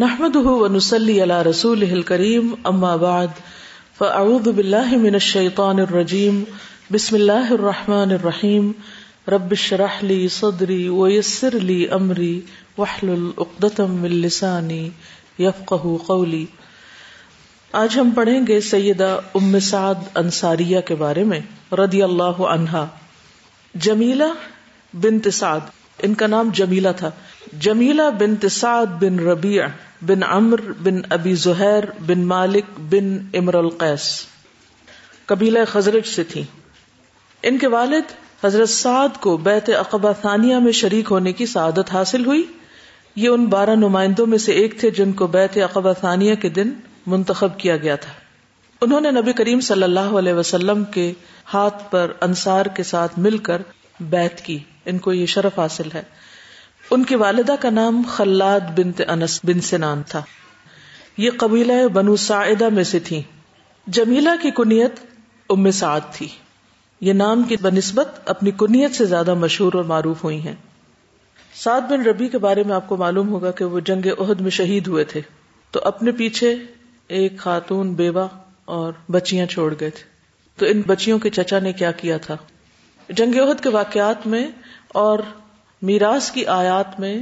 نحمده ونسلي على رسوله الكريم اما بعد فاعوذ بالله من الشيطان الرجيم، بسم الله الرحمن الرحيم، رب اشرح لي صدري ويسر لي امري واحلل عقدة من لساني يفقهوا قولي۔ آج ہم پڑھیں گے سیدہ ام سعد انصاریہ کے بارے میں، رضی اللہ عنہا۔ جمیلہ بنت سعد، ان کا نام جمیلہ تھا۔ جمیلہ بن تسعد بن ربیع بن امر بن ابی زہیر بن مالک بن امر القیس، قبیلہ خزرج سے تھی ان کے والد حضرت سعد کو بیت اقبا ثانیہ میں شریک ہونے کی سعادت حاصل ہوئی۔ یہ ان بارہ نمائندوں میں سے ایک تھے جن کو بیت اقبا ثانیہ کے دن منتخب کیا گیا تھا۔ انہوں نے نبی کریم صلی اللہ علیہ وسلم کے ہاتھ پر انصار کے ساتھ مل کر بیت کی۔ ان کو یہ شرف حاصل ہے۔ ان کی والدہ کا نام خلاد بنت انس بن سنان تھا۔ یہ قبیلہ بنو سعیدہ میں سے تھی۔ جمیلہ کی کنیت ام سعد تھی۔ یہ نام کی بنسبت اپنی کنیت سے زیادہ مشہور اور معروف ہوئی ہیں۔ سعد بن ربی کے بارے میں آپ کو معلوم ہوگا کہ وہ جنگ عہد میں شہید ہوئے تھے۔ تو اپنے پیچھے ایک خاتون بیوہ اور بچیاں چھوڑ گئے تھے۔ تو ان بچیوں کے چچا نے کیا کیا تھا؟ جنگ عہد کے واقعات میں اور میراث کی آیات میں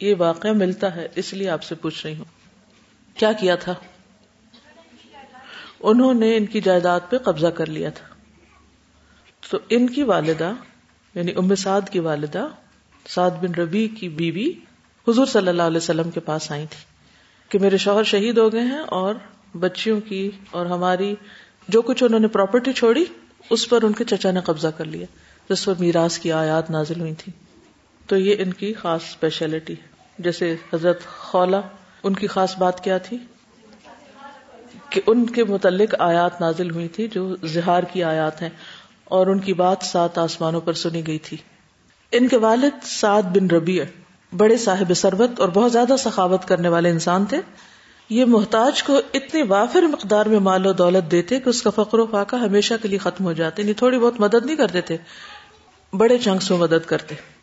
یہ واقعہ ملتا ہے، اس لیے آپ سے پوچھ رہی ہوں۔ کیا کیا تھا؟ انہوں نے ان کی جائیداد پہ قبضہ کر لیا تھا۔ تو ان کی والدہ یعنی ام سعد کی والدہ، سعد بن ربی کی بیوی حضور صلی اللہ علیہ وسلم کے پاس آئی تھی کہ میرے شوہر شہید ہو گئے ہیں اور بچیوں کی اور ہماری جو کچھ انہوں نے پراپرٹی چھوڑی، اس پر ان کے چچا نے قبضہ کر لیا۔ جس پر میراث کی آیات نازل ہوئی تھی تو یہ ان کی خاص اسپیشلٹی ہے۔ جیسے حضرت خولا، ان کی خاص بات کیا تھی؟ کہ ان کے متعلق آیات نازل ہوئی تھی جو زہار کی آیات ہیں، اور ان کی بات سات آسمانوں پر سنی گئی تھی۔ ان کے والد سعد بن ربیع بڑے صاحب سربت اور بہت زیادہ سخاوت کرنے والے انسان تھے۔ یہ محتاج کو اتنی وافر مقدار میں مال و دولت دیتے کہ اس کا فقر و فاقہ ہمیشہ کے لیے ختم ہو جاتے نہیں تھوڑی بہت مدد نہیں کرتے تھے، بڑے چنکس میں مدد کرتے۔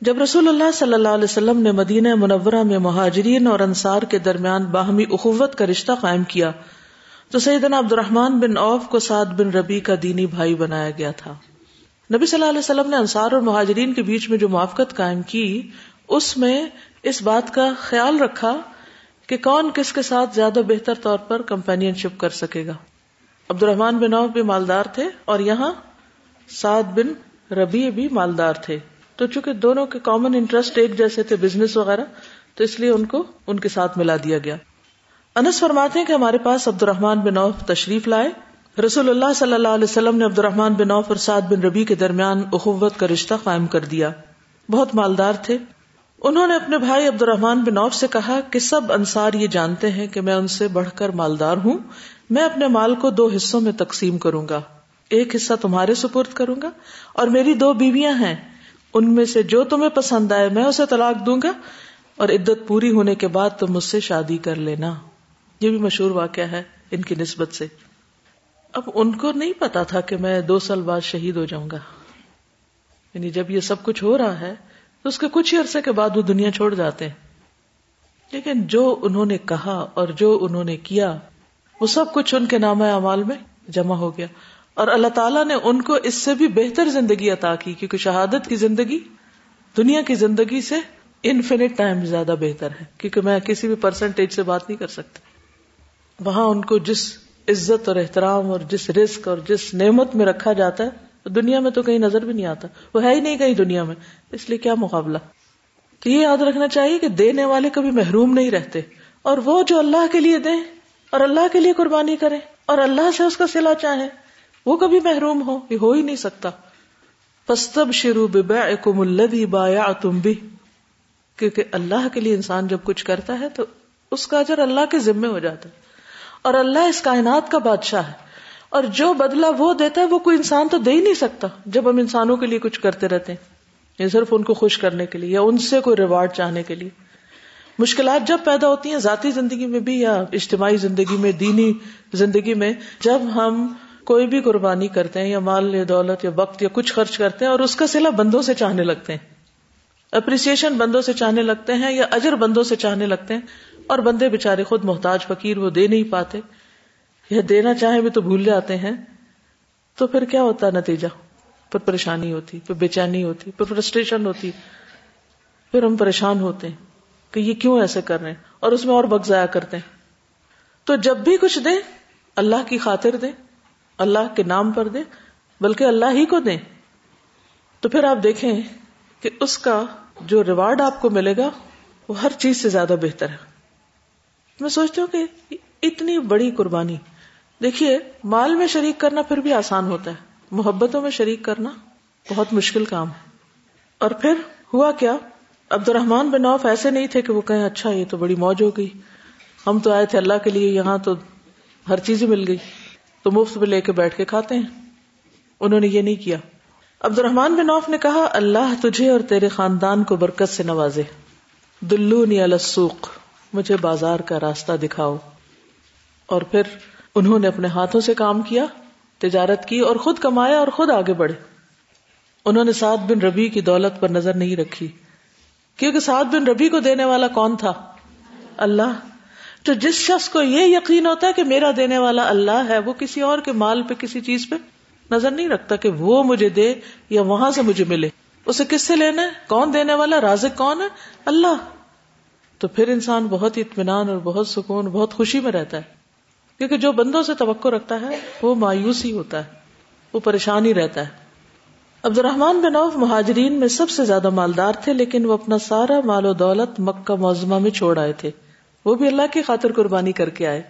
جب رسول اللہ صلی اللہ علیہ وسلم نے مدینہ منورہ میں مہاجرین اور انصار کے درمیان باہمی اخوت کا رشتہ قائم کیا، تو سیدنا عبد الرحمان بن اوف کو سعد بن ربی کا دینی بھائی بنایا گیا تھا۔ نبی صلی اللہ علیہ وسلم نے انصار اور مہاجرین کے بیچ میں جو موافقت قائم کی، اس میں اس بات کا خیال رکھا کہ کون کس کے ساتھ زیادہ بہتر طور پر کمپینین شپ کر سکے گا۔ عبد الرحمان بن اوف بھی مالدار تھے اور یہاں سعد بن ربی بھی مالدار تھے۔ تو چونکہ دونوں کے کامن انٹرسٹ ایک جیسے تھے بزنس وغیرہ، تو اس لیے ان کو ان کے ساتھ ملا دیا گیا۔ انس فرماتے ہیں کہ ہمارے پاس عبد الرحمان بن عوف تشریف لائے۔ رسول اللہ صلی اللہ علیہ وسلم نے عبد الرحمان بن عوف اور سعد بن ربی کے درمیان اخوت کا رشتہ قائم کر دیا۔ بہت مالدار تھے۔ انہوں نے اپنے بھائی عبد الرحمان بن عوف سے کہا کہ سب انصار یہ جانتے ہیں کہ میں ان سے بڑھ کر مالدار ہوں۔ میں اپنے مال کو دو حصوں میں تقسیم کروں گا۔ ایک حصہ تمہارے سپرد کروں گا اور میری دو بیویاں ہیں۔ ان میں سے جو تمہیں پسند آئے میں اسے طلاق دوں گا اور عدت پوری ہونے کے بعد تم مجھ سے شادی کر لینا۔ یہ بھی مشہور واقعہ ہے ان کی نسبت سے۔ اب ان کو نہیں پتا تھا کہ میں دو سال بعد شہید ہو جاؤں گا۔ یعنی جب یہ سب کچھ ہو رہا ہے تو اس کے کچھ ہی عرصے کے بعد وہ دنیا چھوڑ جاتے ہیں۔ لیکن جو انہوں نے کہا اور جو انہوں نے کیا وہ سب کچھ ان کے نام اعمال میں جمع ہو گیا۔ اور اللہ تعالیٰ نے ان کو اس سے بھی بہتر زندگی عطا کی، کیونکہ شہادت کی زندگی دنیا کی زندگی سے انفینٹ ٹائم زیادہ بہتر ہے، کیونکہ میں کسی بھی پرسنٹیج سے بات نہیں کر سکتی۔ وہاں ان کو جس عزت اور احترام اور جس رسک اور جس نعمت میں رکھا جاتا ہے دنیا میں تو کہیں نظر بھی نہیں آتا۔ وہ ہے ہی نہیں کہیں دنیا میں، اس لیے کیا مقابلہ؟ تو یہ یاد رکھنا چاہیے کہ دینے والے کبھی محروم نہیں رہتے۔ اور وہ جو اللہ کے لیے دیں اور اللہ کے لیے قربانی کرے اور اللہ سے اس کا سلا چاہے وہ کبھی محروم ہو یہ ہو ہی نہیں سکتا۔ پستب شروع ببیعکم الذی بایعتم بھی کیونکہ اللہ کے لیے انسان جب کچھ کرتا ہے تو اس کا اجر اللہ کے ذمے ہو جاتا ہے۔ اور اللہ اس کائنات کا بادشاہ ہے۔ اور جو بدلہ وہ دیتا ہے وہ کوئی انسان تو دے ہی نہیں سکتا جب ہم انسانوں کے لیے کچھ کرتے رہتے ہیں۔ یا صرف ان کو خوش کرنے کے لیے یا ان سے کوئی ریوارڈ چاہنے کے لیے۔ مشکلات جب پیدا ہوتی ہیں ذاتی زندگی میں بھی یا اجتماعی زندگی میں، دینی زندگی میں، جب ہم کوئی بھی قربانی کرتے ہیں یا مال یا دولت یا وقت یا کچھ خرچ کرتے ہیں اور اس کا سلا بندوں سے چاہنے لگتے ہیں۔ اپریسیشن بندوں سے چاہنے لگتے ہیں یا اجر بندوں سے چاہنے لگتے ہیں؟ اور بندے بےچارے خود محتاج فقیر وہ دے نہیں پاتے۔ یا دینا چاہیں بھی تو بھول جاتے ہیں۔ تو پھر کیا ہوتا نتیجہ؟ پھر پریشانی ہوتی، پھر بے چینی ہوتی، پھر فرسٹریشن ہوتی۔ پھر ہم پریشان ہوتے ہیں کہ یہ کیوں ایسے کر رہے ہیں؟ اور اس میں اور وقت ضائع کرتے ہیں۔ تو جب بھی کچھ دیں، اللہ کی خاطر دیں۔ اللہ کے نام پر دیں بلکہ اللہ ہی کو دیں تو پھر آپ دیکھیں کہ اس کا جو ریوارڈ آپ کو ملے گا، وہ ہر چیز سے زیادہ بہتر ہے۔ میں سوچتی ہوں کہ اتنی بڑی قربانی۔ دیکھیے، مال میں شریک کرنا پھر بھی آسان ہوتا ہے۔ محبتوں میں شریک کرنا بہت مشکل کام ہے۔ اور پھر ہوا کیا؟ عبد الرحمان بن نوف ایسے نہیں تھے کہ وہ کہیں اچھا یہ تو بڑی موج ہو گئی۔ ہم تو آئے تھے اللہ کے لیے، یہاں تو ہر چیز ہی مل گئی۔ تو مفت میں لے کے بیٹھ کے کھاتے ہیں۔ انہوں نے یہ نہیں کیا۔ عبد الرحمان بن نوف نے کہا، اللہ تجھے اور تیرے خاندان کو برکت سے نوازے۔ دلونی السوق، مجھے بازار کا راستہ دکھاؤ۔ اور پھر انہوں نے اپنے ہاتھوں سے کام کیا، تجارت کی اور خود کمایا اور خود آگے بڑھے۔ انہوں نے سات بن ربی کی دولت پر نظر نہیں رکھی۔ کیونکہ سات بن ربی کو دینے والا کون تھا؟ اللہ۔ تو جس شخص کو یہ یقین ہوتا ہے کہ میرا دینے والا اللہ ہے، وہ کسی اور کے مال پہ، کسی چیز پہ نظر نہیں رکھتا کہ وہ مجھے دے یا وہاں سے مجھے ملے۔ اسے کس سے لینا ہے؟ کون دینے والا؟ رازق کون ہے؟ اللہ۔ تو پھر انسان بہت اطمینان اور بہت سکون، بہت خوشی میں رہتا ہے۔ کیونکہ جو بندوں سے توقع رکھتا ہے، وہ مایوس ہی ہوتا ہے۔ وہ پریشان ہی رہتا ہے۔ عبد الرحمان بن عوف مہاجرین میں سب سے زیادہ مالدار تھے، لیکن وہ اپنا سارا مال و دولت مکہ معظمہ میں چھوڑ آئے تھے۔ وہ بھی اللہ کی خاطر قربانی کر کے آئے۔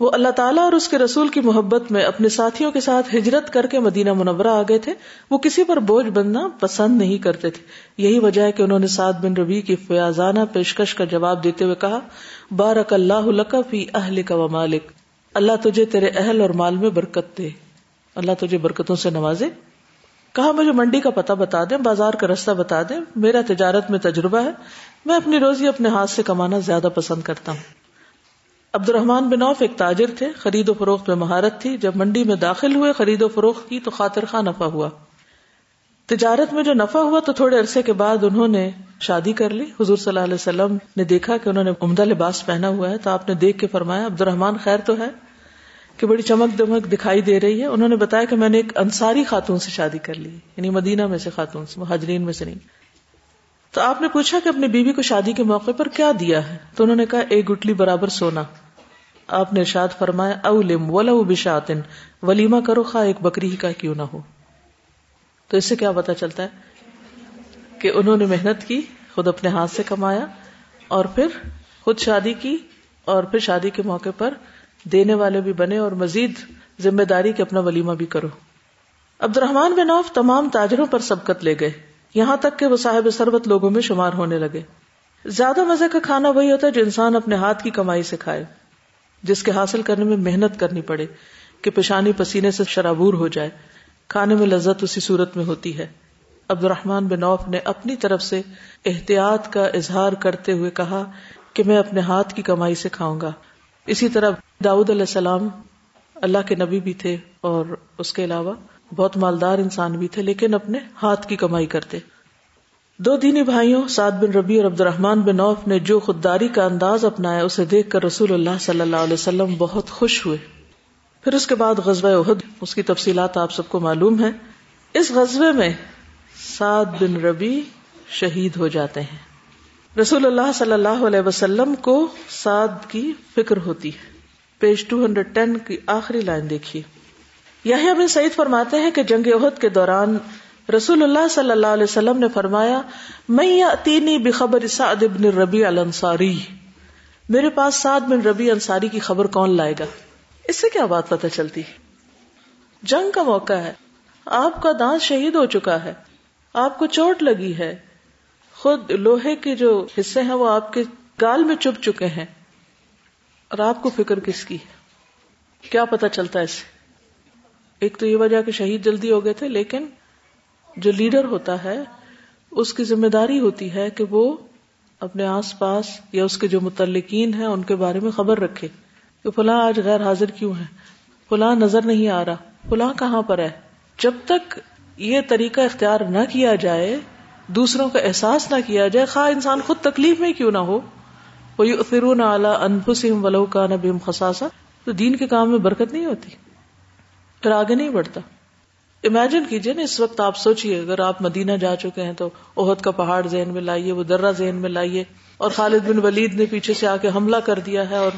وہ اللہ تعالیٰ اور اس کے رسول کی محبت میں اپنے ساتھیوں کے ساتھ ہجرت کر کے مدینہ منورہ آ گئے تھے۔ وہ کسی پر بوجھ بننا پسند نہیں کرتے تھے۔ یہی وجہ ہے کہ انہوں نے سعد بن ربی کی فیاضانہ پیشکش کا جواب دیتے ہوئے کہا بارک اللہ فی اہل کا و مالک۔ اللہ تجھے تیرے اہل اور مال میں برکت دے۔ اللہ تجھے برکتوں سے نوازے۔ کہا، مجھے منڈی کا پتہ بتا دیں، بازار کا رستہ بتا دیں۔ میرا تجارت میں تجربہ ہے۔ میں اپنی روزی اپنے ہاتھ سے کمانا زیادہ پسند کرتا ہوں۔ عبد الرحمان بن اوف ایک تاجر تھے، خرید و فروخت میں مہارت تھی۔ جب منڈی میں داخل ہوئے، خرید و فروخت کی تو خاطر خواہ نفع ہوا۔ تجارت میں جو نفع ہوا تو تھوڑے عرصے کے بعد انہوں نے شادی کر لی۔ حضور صلی اللہ علیہ وسلم نے دیکھا کہ انہوں نے عمدہ لباس پہنا ہوا ہے تو آپ نے دیکھ کے فرمایا عبد الرحمان خیر تو ہے کہ بڑی چمک دمک دکھائی دے رہی ہے۔ انہوں نے بتایا کہ میں نے ایک انصاری خاتون سے شادی کر لی یعنی مدینہ میں سے خاتون سے، مہاجرین میں سے نہیں۔ تو آپ نے پوچھا کہ اپنی بیوی کو شادی کے موقع پر کیا دیا ہے؟ تو انہوں نے کہا، ایک گٹلی برابر سونا۔ آپ نے ارشاد فرمایا، اولم ولو بشاتن، ولیمہ کرو خواہ ایک بکری ہی کا کیوں نہ ہو۔ تو اس سے کیا پتا چلتا ہے کہ انہوں نے محنت کی، خود اپنے ہاتھ سے کمایا اور پھر خود شادی کی اور پھر شادی کے موقع پر دینے والے بھی بنے اور مزید ذمہ داری کے اپنا ولیمہ بھی کرو۔ عبد الرحمان بن عوف تمام تاجروں پر سبقت لے گئے۔ یہاں تک کہ وہ صاحب سربت لوگوں میں شمار ہونے لگے۔ زیادہ مزے کا کھانا وہی ہوتا ہے جو انسان اپنے ہاتھ کی کمائی سے کھائے، جس کے حاصل کرنے میں محنت کرنی پڑے، کہ پیشانی پسینے سے شرابور ہو جائے۔ کھانے میں لذت اسی صورت میں ہوتی ہے۔ عبد الرحمان بن عوف نے اپنی طرف سے احتیاط کا اظہار کرتے ہوئے کہا کہ میں اپنے ہاتھ کی کمائی سے کھاؤں گا۔ اسی طرح داؤد علیہ السلام اللہ کے نبی بھی تھے اور اس کے علاوہ بہت مالدار انسان بھی تھے، لیکن اپنے ہاتھ کی کمائی کرتے۔ دو دینی بھائیوں، سعد بن ربی اور عبد الرحمان بن نوف نے جو خودداری کا انداز اپنایا، اسے دیکھ کر رسول اللہ صلی اللہ علیہ وسلم بہت خوش ہوئے۔ پھر اس کے بعد غزوہ احد، اس کی تفصیلات آپ سب کو معلوم ہے اس غزبے میں سعد بن ربی شہید ہو جاتے ہیں۔ رسول اللہ صلی اللہ علیہ وسلم کو سعد کی فکر ہوتی ہے۔ پیج ٹو ہنڈریڈ ٹین کی آخری لائن دیکھیے۔ یہی بن سعید فرماتے ہیں کہ جنگ عہد کے دوران رسول اللہ صلی اللہ علیہ وسلم نے فرمایا میں بخبر سعد بن ربی الانصاری. میرے پاس سعد بن ربی انصاری کی خبر کون لائے گا؟ اس سے کیا بات پتہ چلتی؟ جنگ کا موقع ہے۔ آپ کا دانت شہید ہو چکا ہے۔ آپ کو چوٹ لگی ہے۔ خود لوہے کے جو حصے ہیں وہ آپ کے گال میں چپ چکے ہیں۔ اور آپ کو فکر کس کی کیا پتا چلتا ہے اس سے؟ ایک تو یہ وجہ کہ شہید جلدی ہو گئے تھے، لیکن جو لیڈر ہوتا ہے، اس کی ذمہ داری ہوتی ہے کہ وہ اپنے آس پاس یا اس کے جو متعلقین ہیں، ان کے بارے میں خبر رکھے کہ فلاں آج غیر حاضر کیوں ہے فلاں نظر نہیں آ رہا، فلاں کہاں پر ہے؟ جب تک یہ طریقہ اختیار نہ کیا جائے، دوسروں کا احساس نہ کیا جائے، خواہ انسان خود تکلیف میں کیوں نہ ہو وہ فرون اعلیٰ انفسم ولو کا نبیم خساسا تو دین کے کام میں برکت نہیں ہوتی، پھر آگے نہیں بڑھتا۔ امیجن کیجیے نا اس وقت آپ سوچیے اگر آپ مدینہ جا چکے ہیں تو عہد کا پہاڑ ذہن میں لائیے، وہ درہ ذہن میں لائیے۔ اور خالد بن ولید نے پیچھے سے آ کے حملہ کر دیا ہے اور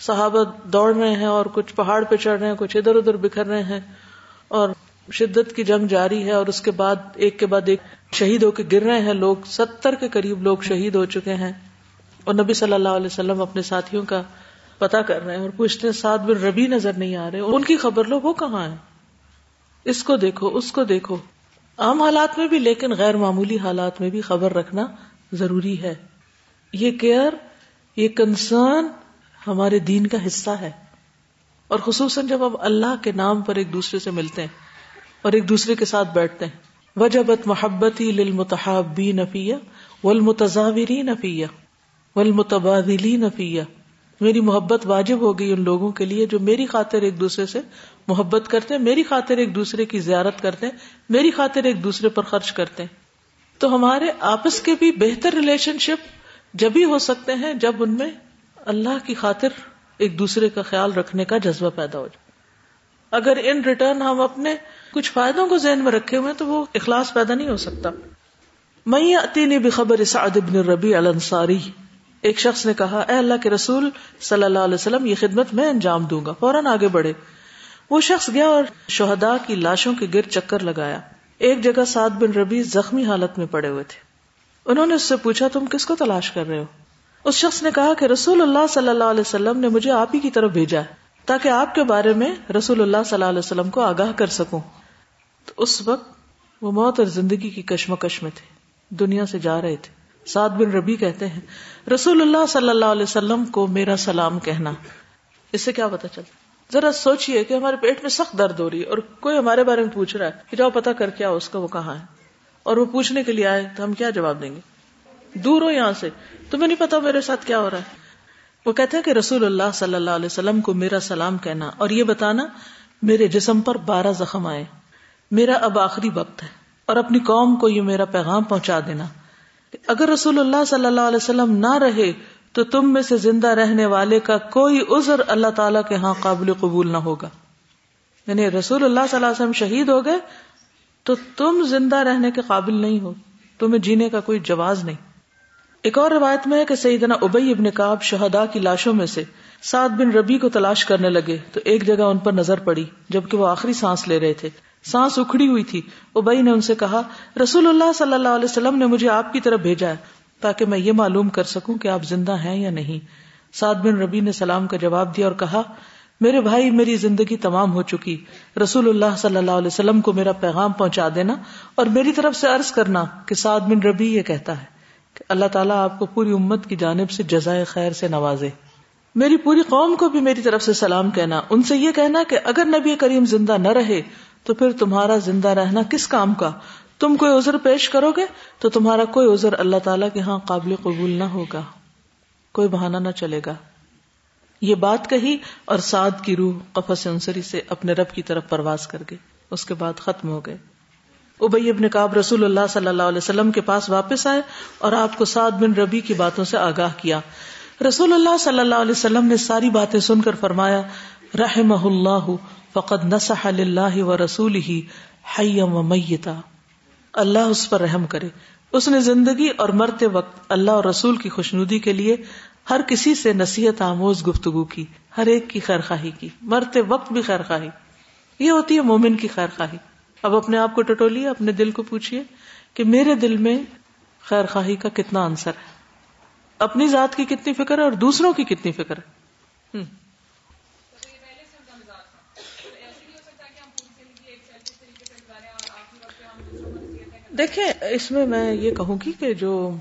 صحابہ دوڑ رہے ہیں اور کچھ پہاڑ پہ چڑھ رہے ہیں، کچھ ادھر ادھر بکھر رہے ہیں اور شدت کی جنگ جاری ہے اور اس کے بعد، ایک کے بعد ایک شہید ہو کے گر رہے ہیں۔ لوگ، ستر کے قریب لوگ شہید ہو چکے ہیں۔ اور نبی صلی اللہ علیہ وسلم اپنے ساتھیوں کا پتا کر رہے ہیں اور پوچھتے سات بن ربی نظر نہیں آ رہے، ان کی خبر لو، وہ کہاں ہے اس کو دیکھو، اس کو دیکھو۔ عام حالات میں بھی، لیکن غیر معمولی حالات میں بھی خبر رکھنا ضروری ہے۔ یہ کیئر، یہ کنسرن ہمارے دین کا حصہ ہے۔ اور خصوصاً جب اب اللہ کے نام پر ایک دوسرے سے ملتے ہیں اور ایک دوسرے کے ساتھ بیٹھتے ہیں۔ وجبت محبتی للمتحابی نفیہ والمتزاوری نفیہ والمتبادلی نفیہ میری محبت واجب ہو گئی ان لوگوں کے لیے جو میری خاطر ایک دوسرے سے محبت کرتے ہیں، میری خاطر ایک دوسرے کی زیارت کرتے ہیں، میری خاطر ایک دوسرے پر خرچ کرتے ہیں۔ تو ہمارے آپس کے بھی بہتر ریلیشن شپ جب ہی ہو سکتے ہیں، جب ان میں اللہ کی خاطر ایک دوسرے کا خیال رکھنے کا جذبہ پیدا ہو جائے۔ اگر ان ریٹرن ہم اپنے کچھ فائدوں کو ذہن میں رکھے ہوئے تو وہ اخلاص پیدا نہیں ہو سکتا۔ میں اتینی بخبر سعد بن ربی الانصاری ایک شخص نے کہا، اے اللہ کے رسول صلی اللہ علیہ وسلم، یہ خدمت میں انجام دوں گا، فوراً آگے بڑھے۔ وہ شخص گیا اور شہدا کی لاشوں کے گر چکر لگایا۔ ایک جگہ سعد بن ربی زخمی حالت میں پڑے ہوئے تھے۔ انہوں نے اس سے پوچھا، تم کس کو تلاش کر رہے ہو؟ اس شخص نے کہا کہ رسول اللہ صلی اللہ علیہ وسلم نے مجھے آپ ہی کی طرف بھیجا ہے، تاکہ آپ کے بارے میں رسول اللہ صلی اللہ علیہ وسلم کو آگاہ کر سکوں۔ تو اس وقت وہ موت اور زندگی کی کشمکش میں تھے۔ دنیا سے جا رہے تھے۔ سعد بن ربی کہتے ہیں، رسول اللہ صلی اللہ علیہ وسلم کو میرا سلام کہنا۔ اس سے کیا پتا چلتا؟ ذرا سوچئے کہ ہمارے پیٹ میں سخت درد ہو رہی ہے اور کوئی ہمارے بارے میں پوچھ رہا ہے کہ جاؤ پتا کر کیا اس کا وہ کہاں ہے۔ اور وہ پوچھنے کے لیے آئے تو ہم کیا جواب دیں گے؟ دور ہو یہاں سے۔ تمہیں نہیں پتا میرے ساتھ کیا ہو رہا ہے۔ وہ کہتے ہیں کہ رسول اللہ صلی اللہ علیہ وسلم کو میرا سلام کہنا اور یہ بتانا، میرے جسم پر بارہ زخم آئے۔ میرا اب آخری وقت ہے اور اپنی قوم کو یہ میرا پیغام پہنچا دینا۔ اگر رسول اللہ صلی اللہ علیہ وسلم نہ رہے تو تم میں سے زندہ رہنے والے کا کوئی عذر اللہ تعالی کے ہاں قابل قبول نہ ہوگا۔ یعنی رسول اللہ صلی اللہ علیہ وسلم شہید ہو گئے تو تم زندہ رہنے کے قابل نہیں ہو۔ تمہیں جینے کا کوئی جواز نہیں۔ ایک اور روایت میں ہے کہ سیدنا ابئی ابن کاب شہدا کی لاشوں میں سے سات بن ربی کو تلاش کرنے لگے تو ایک جگہ ان پر نظر پڑی جبکہ وہ آخری سانس لے رہے تھے۔ سانس اکھڑی ہوئی تھی۔ ابئی نے ان سے کہا، رسول اللہ صلی اللہ علیہ وسلم نے مجھے آپ کی طرف بھیجا ہے تاکہ میں یہ معلوم کر سکوں کہ آپ زندہ ہیں یا نہیں۔ سعد بن ربی نے سلام کا جواب دیا اور کہا، میرے بھائی، میری زندگی تمام ہو چکی۔ رسول اللہ صلی اللہ علیہ وسلم کو میرا پیغام پہنچا دینا اور میری طرف سے عرض کرنا کہ سعد بن ربی یہ کہتا ہے کہ اللہ تعالیٰ آپ کو پوری امت کی جانب سے جزائے خیر سے نوازے۔ میری پوری قوم کو بھی میری طرف سے سلام کہنا، ان سے یہ کہنا کہ اگر نبی کریم زندہ نہ رہے تو پھر تمہارا زندہ رہنا کس کام کا؟ تم کوئی عذر پیش کرو گے تو تمہارا کوئی عذر اللہ تعالیٰ کے ہاں قابل قبول نہ ہوگا۔ کوئی بہانہ نہ چلے گا۔ یہ بات کہی اور سعد کی روح قفص انصری سے اپنے رب کی طرف پرواز کر گئے اس کے بعد ختم ہو گئے۔ ابئی ابن کاب رسول اللہ صلی اللہ علیہ وسلم کے پاس واپس آئے اور آپ کو سعد بن ربی کی باتوں سے آگاہ کیا۔ رسول اللہ صلی اللہ علیہ وسلم نے ساری باتیں سن کر فرمایا رحم اللہ فقد نسح اللہ و رسول ہی و میتا۔ اللہ اس پر رحم کرے۔ اس نے زندگی اور مرتے وقت اللہ اور رسول کی خوشنودی کے لیے ہر کسی سے نصیحت آموز گفتگو کی، ہر ایک کی خیر خواہی کی۔ مرتے وقت بھی خیر خواہی یہ ہوتی ہے مومن کی خیر خواہی اب اپنے آپ کو ٹٹولیے، اپنے دل کو پوچھیے کہ میرے دل میں خیر خواہی کا کتنا آنسر ہے؟ اپنی ذات کی کتنی فکر ہے اور دوسروں کی کتنی فکر ہے؟ دیکھیں، اس میں میں یہ کہوں گی کہ جو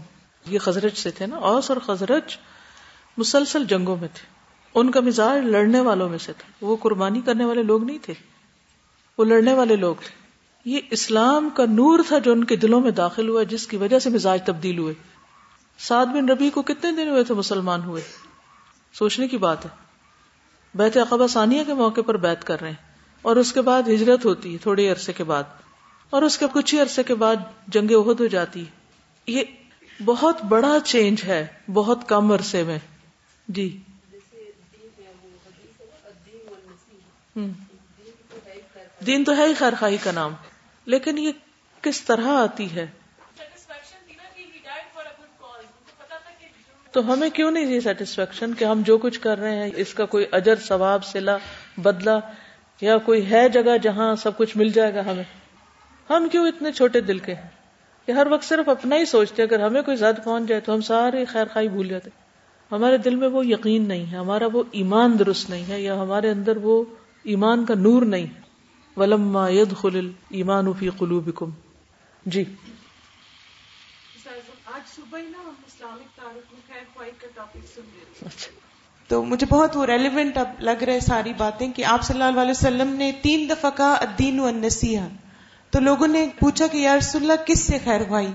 یہ خزرج سے تھے نا، اوس اور خزرج مسلسل جنگوں میں تھے۔ ان کا مزاج لڑنے والوں میں سے تھا۔ وہ قربانی کرنے والے لوگ نہیں تھے۔ وہ لڑنے والے لوگ تھے۔ یہ اسلام کا نور تھا جو ان کے دلوں میں داخل ہوا، جس کی وجہ سے مزاج تبدیل ہوئے۔ سعد بن ربی کو کتنے دن ہوئے تھے مسلمان ہوئے؟ سوچنے کی بات ہے۔ بیت اقبا ثانیہ کے موقع پر بیت کر رہے ہیں۔ اور اس کے بعد ہجرت ہوتی ہے تھوڑے عرصے کے بعد۔ اور اس کے کچھ ہی عرصے کے بعد جنگ عہد ہو جاتی۔ یہ بہت بڑا چینج ہے، بہت کم عرصے میں۔ جی۔ دین تو ہے ہی خیر خائی کا نام۔ لیکن یہ کس طرح آتی ہے؟ تو ہمیں کیوں نہیں دی سیٹسفیکشن کہ ہم جو کچھ کر رہے ہیں، اس کا کوئی اجر، ثواب سلا بدلا یا کوئی ہے جگہ جہاں سب کچھ مل جائے گا ہمیں؟ ہم کیوں اتنے چھوٹے دل کے ہیں کہ ہر وقت صرف اپنا ہی سوچتے اگر ہمیں کوئی زد پہنچ جائے تو ہم سارے خیر خائی بھول جاتے ہمارے دل میں وہ یقین نہیں ہے ہمارا وہ ایمان درست نہیں ہے یا ہمارے اندر وہ ایمان کا نور نہیں ہے۔ ولما ید خل ایمان فی قلوبکم۔ جی۔ آج صبح ہی نا ہم اسلامک تعارف میں خیر خواہ کا ٹاپک سن رہے تھے۔ اچھا۔ تو مجھے بہت وہ ریلیونٹ اب لگ رہے ساری باتیں کہ آپ صلی اللہ علیہ وسلم نے تین دفعہ کہا الدین والنسیحہ۔ تو لوگوں نے پوچھا کہ یا رسول اللہ کس سے خیر خواہی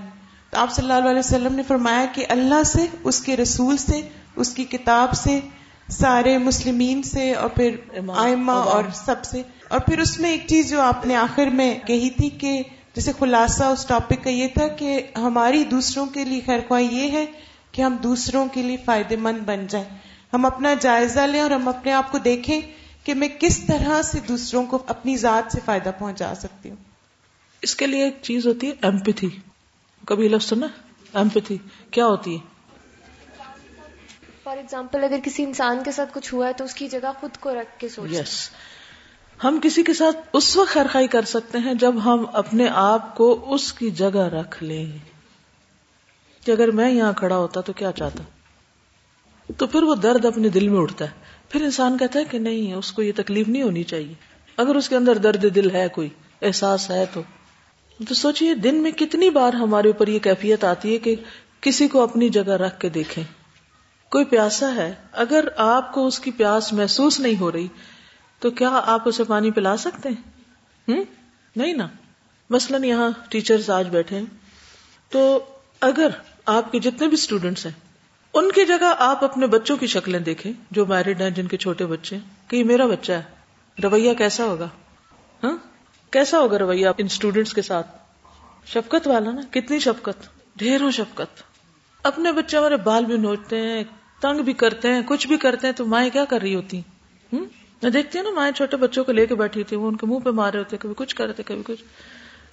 تو آپ صلی اللہ علیہ وسلم نے فرمایا کہ اللہ سے اس کے رسول سے اس کی کتاب سے سارے مسلمین سے اور پھر آئمہ اور سب سے۔ اور پھر اس میں ایک چیز جو آپ نے آخر میں کہی تھی کہ جیسے خلاصہ اس ٹاپک کا یہ تھا کہ ہماری دوسروں کے لیے خیر خواہ یہ ہے کہ ہم دوسروں کے لیے فائدے مند بن جائیں۔ ہم اپنا جائزہ لیں اور ہم اپنے آپ کو دیکھیں کہ میں کس طرح سے دوسروں کو اپنی ذات سے فائدہ پہنچا سکتی ہوں۔ اس کے لیے ایک چیز ہوتی ہے ایمپتھی کبھی لفظ سنا؟ ایمپتھی کیا ہوتی ہے؟ فار ایگزامپل اگر کسی انسان کے ساتھ کچھ ہوا ہے تو اس کی جگہ خود کو رکھ کے سوچ یس ہم کسی کے ساتھ اس وقت خیرخائی کر سکتے ہیں جب ہم اپنے آپ کو اس کی جگہ رکھ لیں۔ کہ اگر میں یہاں کھڑا ہوتا تو کیا چاہتا؟ تو پھر وہ درد اپنے دل میں اٹھتا ہے۔ پھر انسان کہتا ہے کہ نہیں اس کو یہ تکلیف نہیں ہونی چاہیے۔ اگر اس کے اندر درد دل ہے کوئی احساس ہے تو۔ تو سوچئے دن میں کتنی بار ہمارے اوپر یہ کیفیت آتی ہے کہ کسی کو اپنی جگہ رکھ کے دیکھیں۔ کوئی پیاسا ہے؟ اگر آپ کو اس کی پیاس محسوس نہیں ہو رہی، تو کیا آپ اسے پانی پلا سکتے ہیں؟ ہم؟ نہیں نا۔ مثلاً یہاں ٹیچرز آج بیٹھے ہیں۔ تو اگر آپ کے جتنے بھی اسٹوڈینٹس ہیں، ان کی جگہ آپ اپنے بچوں کی شکلیں دیکھیں جو میرڈ ہیں، جن کے چھوٹے بچے ہیں، کہ یہ میرا بچہ ہے، رویہ کیسا ہوگا؟ کیسا ہوگا رویہ ان اسٹوڈینٹس کے ساتھ؟ شفقت والا نا، کتنی شفقت؟ ڈھیروں شفقت۔ اپنے بچے ہمارے بال بھی نوچتے ہیں، تنگ بھی کرتے ہیں، کچھ بھی کرتے ہیں، تو مائیں کیا کر رہی ہوتی؟ میں دیکھتی ہوں نا مائیں چھوٹے بچوں کو لے کے بیٹھی تھی وہ ان کے منہ پہ مارے ہوتے کبھی کچھ کرتے کبھی کچھ۔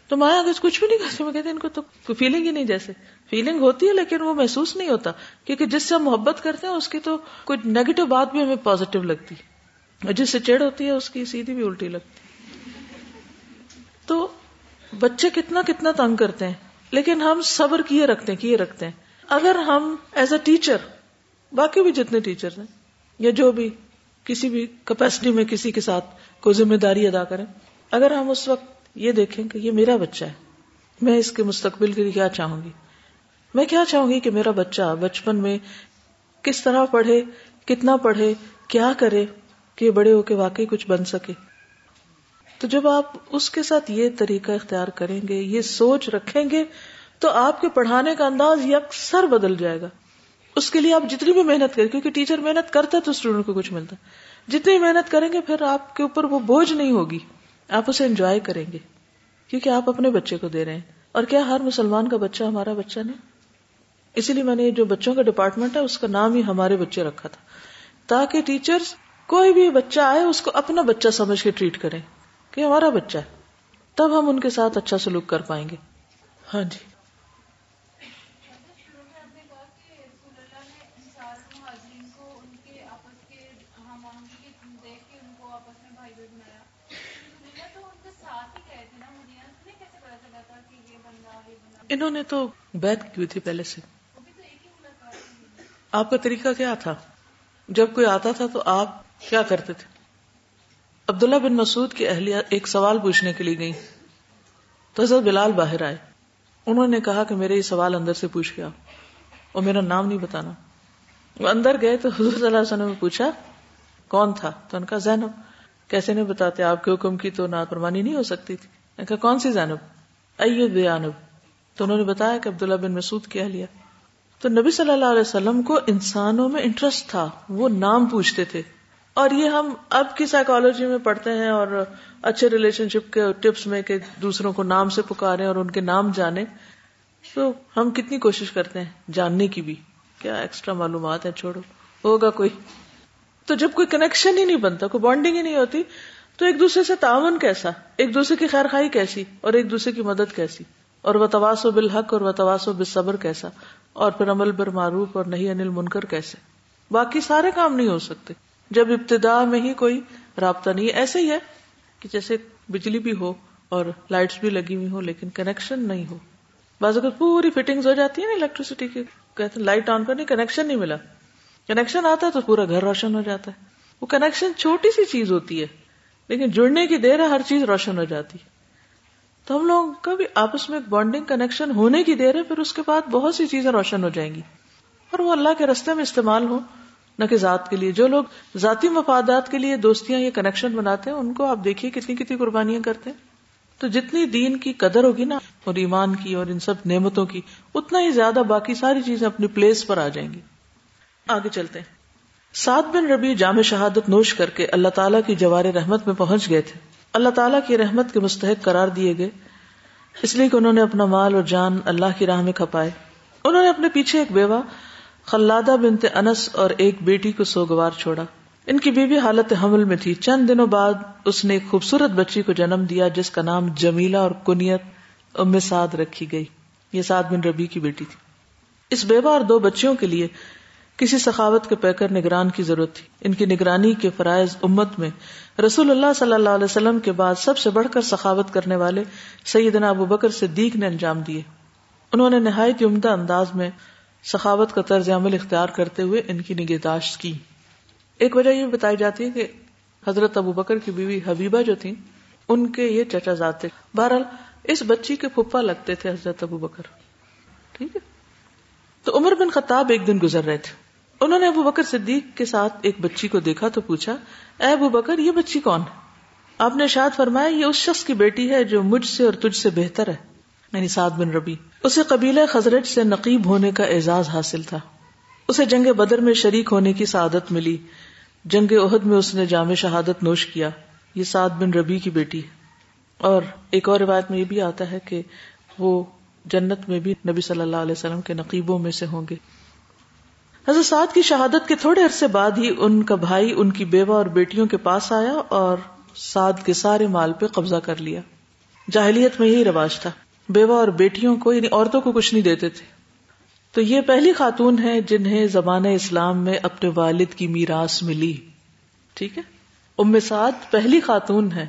تو مایا اگر کچھ بھی نہیں کرتی، میں کہتے ان کو تو فیلنگ ہی نہیں جیسے۔ فیلنگ ہوتی ہے، لیکن وہ محسوس نہیں ہوتا۔ کیونکہ جس سے ہم محبت کرتے ہیں، اس کی تو کوئی نیگیٹو بات بھی ہمیں پازیٹو لگتی۔ اور جس سے چڑ ہوتی ہے، اس کی سیدھی بھی الٹی لگتی۔ تو بچے کتنا کتنا تنگ کرتے ہیں، لیکن ہم صبر کیے رکھتے ہیں، کیے رکھتے ہیں۔ اگر ہم ایز اے ٹیچر باقی بھی جتنے ٹیچر ہیں، یا جو بھی کسی بھی کیپیسٹی میں کسی کے ساتھ کوئی ذمہ داری ادا کریں، اگر ہم اس وقت یہ دیکھیں کہ یہ میرا بچہ ہے، میں اس کے مستقبل کے لیے کیا چاہوں گی؟ میں کیا چاہوں گی کہ میرا بچہ بچپن میں کس طرح پڑھے، کتنا پڑھے، کیا کرے، کہ بڑے ہو کے واقعی کچھ بن سکے؟ تو جب آپ اس کے ساتھ یہ طریقہ اختیار کریں گے، یہ سوچ رکھیں گے، تو آپ کے پڑھانے کا انداز یہ اکثر بدل جائے گا۔ اس کے لیے آپ جتنی بھی محنت کریں، کیونکہ ٹیچر محنت کرتا ہے تو اسٹوڈنٹ کو کچھ ملتا ہے۔ جتنی محنت کریں گے، پھر آپ کے اوپر وہ بوجھ نہیں ہوگی۔ آپ اسے انجوائے کریں گے، کیونکہ آپ اپنے بچے کو دے رہے ہیں۔ اور کیا ہر مسلمان کا بچہ ہمارا بچہ نہیں؟ اسی لیے میں نے جو بچوں کا ڈپارٹمنٹ ہے، اس کا نام ہی ہمارے بچے رکھا تھا۔ تاکہ ٹیچر کوئی بھی بچہ آئے، اس کو اپنا بچہ سمجھ کے ٹریٹ کریں۔ کہ ہمارا بچہ ہے، تب ہم ان کے ساتھ اچھا سلوک کر پائیں گے۔ ہاں جی۔ انہوں نے تو بیت کی تھی پہلے سے۔ آپ کا طریقہ کیا تھا؟ جب کوئی آتا تھا تو آپ کیا کرتے تھے؟ عبداللہ بن مسعود کی اہلیہ ایک سوال پوچھنے کے لیے گئی تو حضرت بلال باہر آئے۔ انہوں نے کہا کہ میرے یہ سوال اندر سے پوچھ گیا اور میرا نام نہیں بتانا۔ وہ اندر گئے تو حضور صلی اللہ علیہ وسلم نے پوچھا، کون تھا؟ تو ان کا زینب۔ کیسے نہیں بتاتے؟ آپ کے حکم کی تو نافرمانی نہیں ہو سکتی تھی۔ کہا، کون سی زینب؟ ایو بیانب۔ تو انہوں نے بتایا کہ عبداللہ بن مسعود کیا لیا تو نبی صلی اللہ علیہ وسلم کو انسانوں میں انٹرسٹ تھا، وہ نام پوچھتے تھے۔ اور یہ ہم اب کی سائیکالوجی میں پڑھتے ہیں اور اچھے ریلیشن شپ کے ٹپس میں کہ دوسروں کو نام سے پکارے اور ان کے نام جانے تو ہم کتنی کوشش کرتے ہیں جاننے کی بھی۔ کیا ایکسٹرا معلومات ہیں؟ چھوڑو۔ ہوگا کوئی۔ تو جب کوئی کنیکشن ہی نہیں بنتا، کوئی بانڈنگ ہی نہیں ہوتی، تو ایک دوسرے سے تعاون کیسا؟ ایک دوسرے کی خیر خائی کیسی؟ اور ایک دوسرے کی مدد کیسی؟ اور وہ تواس و بالحق اور وہ تواس و بصبر کیسا؟ اور پھر عمل بر معروف اور نہیں انل منکر کیسے؟ باقی سارے کام نہیں ہو سکتے۔ جب ابتدا میں ہی کوئی رابطہ نہیں ایسے ہی ہے کہ جیسے بجلی بھی ہو اور لائٹس بھی لگی ہوئی ہو لیکن کنیکشن نہیں ہو۔ بعض اگر پوری فٹنگ ہو جاتی ہے نا الیکٹریسٹی کی۔ کہتے ہیں لائٹ آن کرنے کنیکشن نہیں ملا۔ کنیکشن آتا ہے تو پورا گھر روشن ہو جاتا ہے۔ وہ کنیکشن چھوٹی سی چیز ہوتی ہے، لیکن جڑنے کی دیر ہے ہر چیز روشن ہو جاتی تو ہم لوگوں کا بھی آپس میں ایک بانڈنگ کنیکشن ہونے کی دیر ہے، پھر اس کے بعد بہت سی چیزیں روشن ہو جائیں گی۔ اور وہ اللہ کے رستے میں استعمال ہو نہ کہ ذات کے لیے۔ جو لوگ ذاتی مفادات کے لیے دوستیاں یا کنیکشن بناتے ہیں، ان کو آپ دیکھیے کتنی کتنی قربانیاں کرتے ہیں۔ تو جتنی دین کی قدر ہوگی نا، اور ایمان کی اور ان سب نعمتوں کی، اتنا ہی زیادہ باقی ساری چیزیں اپنی پلیس پر آ جائیں گی۔ آگے چلتے ہیں۔ سات بن ربی جامع شہادت نوش کر کے اللہ تعالیٰ کی جوار رحمت میں پہنچ گئے تھے۔ اللہ تعالیٰ کی رحمت کے مستحق قرار دیے گئے۔ اس لیے کہ انہوں نے اپنا مال اور جان اللہ کی راہ میں کھپائے۔ انہوں نے اپنے پیچھے ایک بیوہ خلادہ بنت انس اور ایک بیٹی کو سوگوار چھوڑا۔ ان کی بیوی حالت حمل میں تھی۔ چند دنوں بعد اس نے ایک خوبصورت بچی کو جنم دیا، جس کا نام جمیلا اور کنیت ام سعد رکھی گئی۔ یہ سعد بن ربی کی بیٹی تھی۔ اس بیوہ اور دو بچیوں کے لیے کسی سخاوت کے پیکر نگران کی ضرورت تھی۔ ان کی نگرانی کے فرائض امت میں رسول اللہ صلی اللہ علیہ وسلم کے بعد سب سے بڑھ کر سخاوت کرنے والے سیدنا ابو بکر صدیق نے انجام دیے۔ انہوں نے نہایت عمدہ انداز میں سخاوت کا طرز عمل اختیار کرتے ہوئے ان کی نگہداشت کی۔ ایک وجہ یہ بتائی جاتی ہے کہ حضرت ابو بکر کی بیوی حبیبہ جو تھی ان کے یہ چچا جاتے بہرحال، اس بچی کے پھپا لگتے تھے حضرت ابو بکر۔ ٹھیک ہے؟ تو عمر بن خطاب ایک دن گزر رہے تھے۔ انہوں نے ابو بکر صدیق کے ساتھ ایک بچی کو دیکھا تو پوچھا، اے ابو بکر، یہ بچی کون ہے؟ آپ نے شاید فرمایا، یہ اس شخص کی بیٹی ہے جو مجھ سے اور تجھ سے بہتر ہے۔ یعنی سعد بن ربی اسے قبیلہ خزرج سے نقیب ہونے کا اعزاز حاصل تھا۔ اسے جنگ بدر میں شریک ہونے کی سعادت ملی۔ جنگ عہد میں اس نے جامع شہادت نوش کیا۔ یہ سعد بن ربی کی بیٹی اور ایک اور روایت میں یہ بھی آتا ہے کہ وہ جنت میں بھی نبی صلی اللہ علیہ وسلم کے نقیبوں میں سے ہوں گے۔ حضرت سعد کی شہادت کے تھوڑے عرصے بعد ہی ان کا بھائی، ان کی بیوہ اور بیٹیوں کے پاس آیا اور سعد کے سارے مال پہ قبضہ کر لیا۔ جاہلیت میں یہی رواج تھا۔ بیوہ اور بیٹیوں کو یعنی عورتوں کو کچھ نہیں دیتے تھے۔ تو یہ پہلی خاتون ہے جنہیں زبان اسلام میں اپنے والد کی میراث ملی۔ ٹھیک ہے؟ ام سعد پہلی خاتون ہے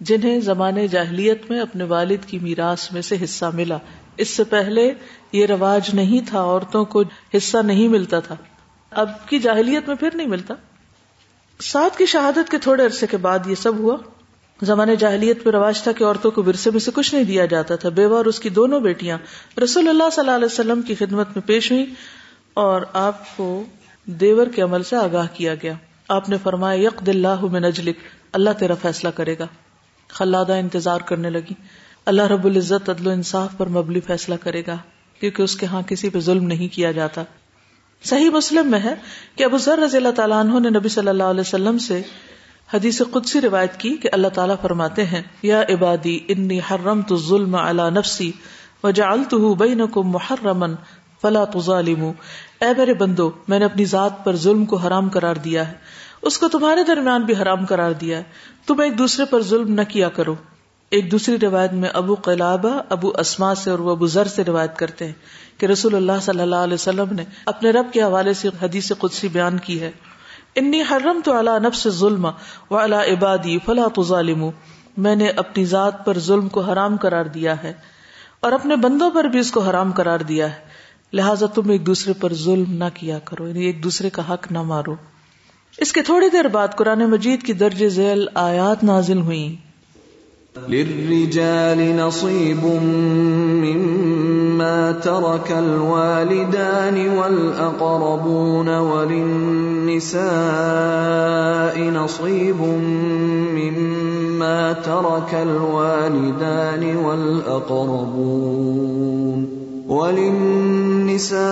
جنہیں زمان جاہلیت میں اپنے والد کی میراث میں سے حصہ ملا۔ اس سے پہلے یہ رواج نہیں تھا، عورتوں کو حصہ نہیں ملتا تھا۔ اب کی جاہلیت میں پھر نہیں ملتا۔ سعد کی شہادت کے تھوڑے عرصے کے بعد یہ سب ہوا۔ زمانے جاہلیت پہ رواج تھا کہ عورتوں کو ورثے میں سے کچھ نہیں دیا جاتا تھا بیوہ اور اس کی دونوں بیٹیاں رسول اللہ صلی اللہ علیہ وسلم کی خدمت میں پیش ہوئی اور آپ کو دیور کے عمل سے آگاہ کیا گیا۔ آپ نے فرمایا یک اللہ من اجلک، اللہ تیرا فیصلہ کرے گا۔ خلادہ انتظار کرنے لگی۔ اللہ رب العزت عدل و انصاف پر مبلی فیصلہ کرے گا، کیونکہ اس کے ہاں کسی پہ ظلم نہیں کیا جاتا۔ صحیح مسلم میں ہے کہ ابو ذر رضی اللہ تعالیٰ عنہ نے نبی صلی اللہ علیہ وسلم سے حدیث قدسی روایت کی کہ اللہ تعالیٰ فرماتے ہیں، یا عبادی، انی حرمت الظلم علی نفسی وجعلته بینکم محرما فلا تظالموا اے میرے بندو، میں نے اپنی ذات پر ظلم کو حرام قرار دیا ہے۔ اس کو تمہارے درمیان بھی حرام قرار دیا ہے۔ تم ایک دوسرے پر ظلم نہ کیا کرو۔ ایک دوسری روایت میں ابو قلابہ، ابو اسما سے اور وہ ابو ذر سے روایت کرتے ہیں کہ رسول اللہ صلی اللہ علیہ وسلم نے اپنے رب کے حوالے سے حدیث قدسی بیان کی ہے۔ انی حرم تو اللہ نفس ظلم و اللہ عبادی فلا تو ظالم میں نے اپنی ذات پر ظلم کو حرام قرار دیا ہے اور اپنے بندوں پر بھی اس کو حرام قرار دیا ہے۔ لہٰذا تم ایک دوسرے پر ظلم نہ کیا کرو یعنی ایک دوسرے کا حق نہ مارو۔ اس کے تھوڑی دیر بعد قرآن مجید کی درج ذیل آیات نازل ہوئی للرجال نصيب مما ترك الوالدان والأقربون وللنساء نصيب مما ترك الوالدان والأقربون وللنساء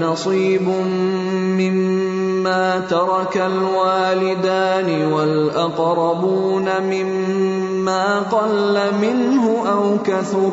نصيب مما مما ترك الوالدان والأقربون مما قل منه أو كثر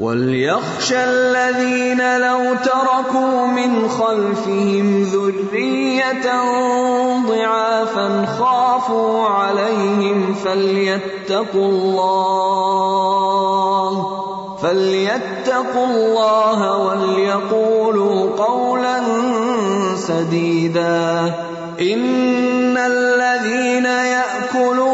وَلْيَخْشَ الَّذِينَ لَوْ تَرَكُوا مِنْ خَلْفِهِمْ ذُرِّيَّةً ضِعَافًا خَافُوا عَلَيْهِمْ فَلْيَتَّقُوا اللَّهَ فليتقوا الله وليقولوا قولا سديدا ان الذين ياكلون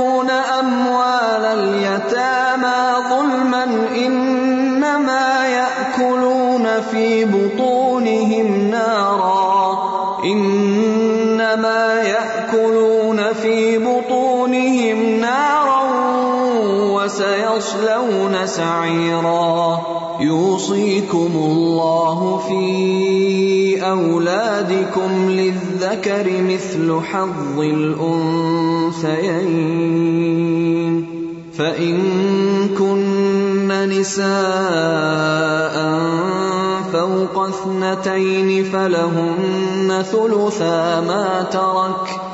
وسيصلون سعيرا. يوصيكم الله في اولادكم للذكر مثل حظ الانثيين فان كن نساء فوق اثنتين فلهن ثلثا ما ترك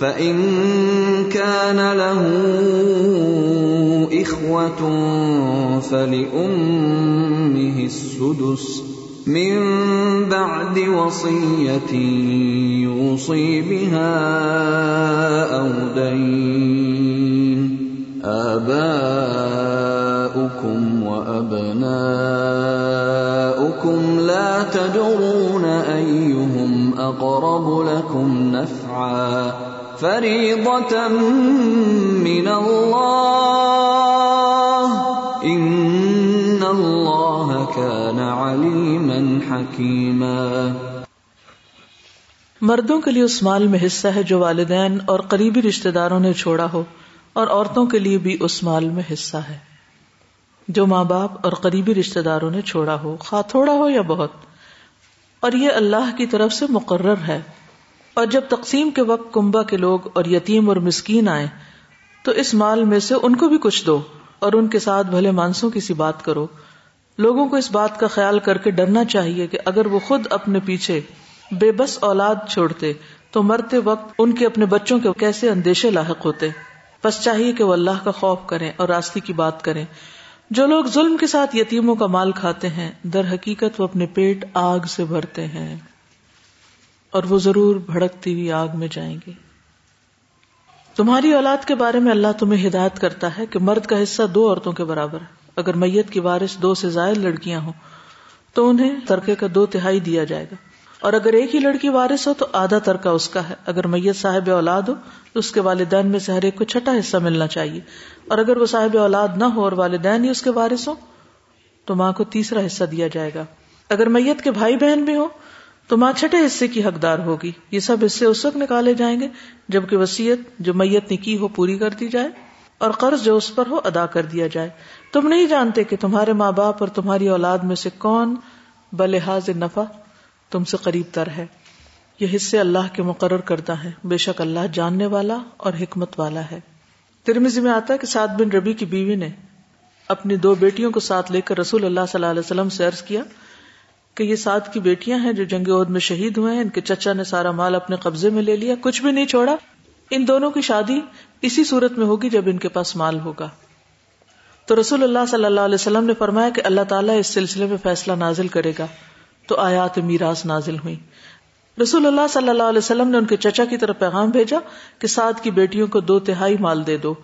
فإن كان له إخوة فلأمه السدس من بعد وصية يوصي بها أو دين آباؤكم وأبناؤكم لا تدرون أيهم أقرب لكم فريضة من الله إن الله كان عليما حكيما۔ مردوں کے لیے اس مال میں حصہ ہے جو والدین اور قریبی رشتہ داروں نے چھوڑا ہو، اور عورتوں کے لیے بھی اس مال میں حصہ ہے۔ جو ماں باپ اور قریبی رشتہ داروں نے چھوڑا ہو، خواہ تھوڑا ہو یا بہت، اور یہ اللہ کی طرف سے مقرر ہے۔ اور جب تقسیم کے وقت کنبا کے لوگ اور یتیم اور مسکین آئے تو اس مال میں سے ان کو بھی کچھ دو اور ان کے ساتھ بھلے مانسوں کی سی بات کرو۔ لوگوں کو اس بات کا خیال کر کے ڈرنا چاہیے کہ اگر وہ خود اپنے پیچھے بے بس اولاد چھوڑتے، تو مرتے وقت ان کے اپنے بچوں کے کیسے اندیشے لاحق ہوتے۔ بس چاہیے کہ وہ اللہ کا خوف کریں اور راستے کی بات کریں۔ جو لوگ ظلم کے ساتھ یتیموں کا مال کھاتے ہیں، در حقیقت وہ اپنے پیٹ آگ سے بھرتے ہیں۔ اور وہ ضرور بھڑکتی ہوئی آگ میں جائیں گے تمہاری اولاد کے بارے میں اللہ تمہیں ہدایت کرتا ہے کہ مرد کا حصہ دو عورتوں کے برابر ہے۔ اگر میت کی وارث دو سے زائد لڑکیاں ہوں تو انہیں ترکے کا دو تہائی دیا جائے گا۔ اور اگر ایک ہی لڑکی وارث ہو تو آدھا ترکا اس کا ہے۔ اگر میت صاحب اولاد ہو تو اس کے والدین میں سے ہر ایک کو چھٹا حصہ ملنا چاہیے۔ اور اگر وہ صاحب اولاد نہ ہو اور والدین ہی اس کے وارث ہو تو ماں کو تیسرا حصہ دیا جائے گا۔ اگر میت کے بھائی بہن بھی ہو تو ماں چھٹے حصے کی حقدار ہوگی۔ یہ سب حصے اس وقت نکالے جائیں گے جبکہ وسیعت جو میت نے کی ہو پوری کر دی جائے اور قرض جو اس پر ہو ادا کر دیا جائے۔ تم نہیں جانتے کہ تمہارے ماں باپ اور تمہاری اولاد میں سے کون بلحاظ نفع تم سے قریب تر ہے۔ یہ حصے اللہ کے مقرر کرتا ہے بے شک اللہ جاننے والا اور حکمت والا ہے۔ ترمیزی میں آتا ہے کہ سات بن ربی کی بیوی نے اپنی دو بیٹیوں کو ساتھ لے کر رسول اللہ صلی اللہ علیہ وسلم سے عرض کیا کہ یہ سات کی بیٹیاں ہیں جو جنگ عہد میں شہید ہوئے ہیں، ان کے چچا نے سارا مال اپنے قبضے میں لے لیا، کچھ بھی نہیں چھوڑا۔ ان دونوں کی شادی اسی صورت میں ہوگی جب ان کے پاس مال ہوگا۔ تو رسول اللہ صلی اللہ علیہ وسلم نے فرمایا کہ اللہ تعالیٰ اس سلسلے میں فیصلہ نازل کرے گا۔ تو آیات میراث نازل ہوئی رسول اللہ صلی اللہ علیہ وسلم نے ان کے چچا کی طرف پیغام بھیجا کہ سات کی بیٹیوں کو دو تہائی مال دے دو۔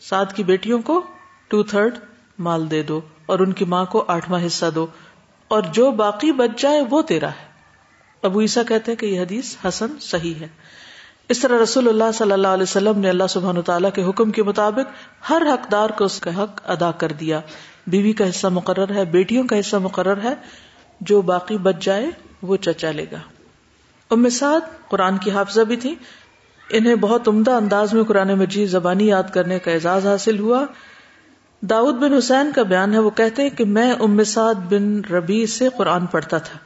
سات کی بیٹیوں کو ٹو تھرڈ مال دے دو اور ان کی ماں کو آٹھواں حصہ دو۔ اور جو باقی بچ جائے وہ تیرا ہے۔ ابو عیسا کہتے ہیں کہ یہ حدیث حسن صحیح ہے۔ اس طرح رسول اللہ صلی اللہ علیہ وسلم نے اللہ سبحان تعالیٰ کے حکم کے مطابق ہر حقدار کو اس کا حق ادا کر دیا۔ بیوی کا حصہ مقرر ہے، بیٹیوں کا حصہ مقرر ہے۔ جو باقی بچ جائے وہ چچا لے گا۔ ام سعد قرآن کی حافظہ بھی تھی۔ انہیں بہت عمدہ انداز میں قرآن مجید زبانی یاد کرنے کا اعزاز حاصل ہوا۔ داؤد بن حسین کا بیان ہے، وہ کہتے ہیں کہ میں ام سعد بن ربی سے قرآن پڑھتا تھا۔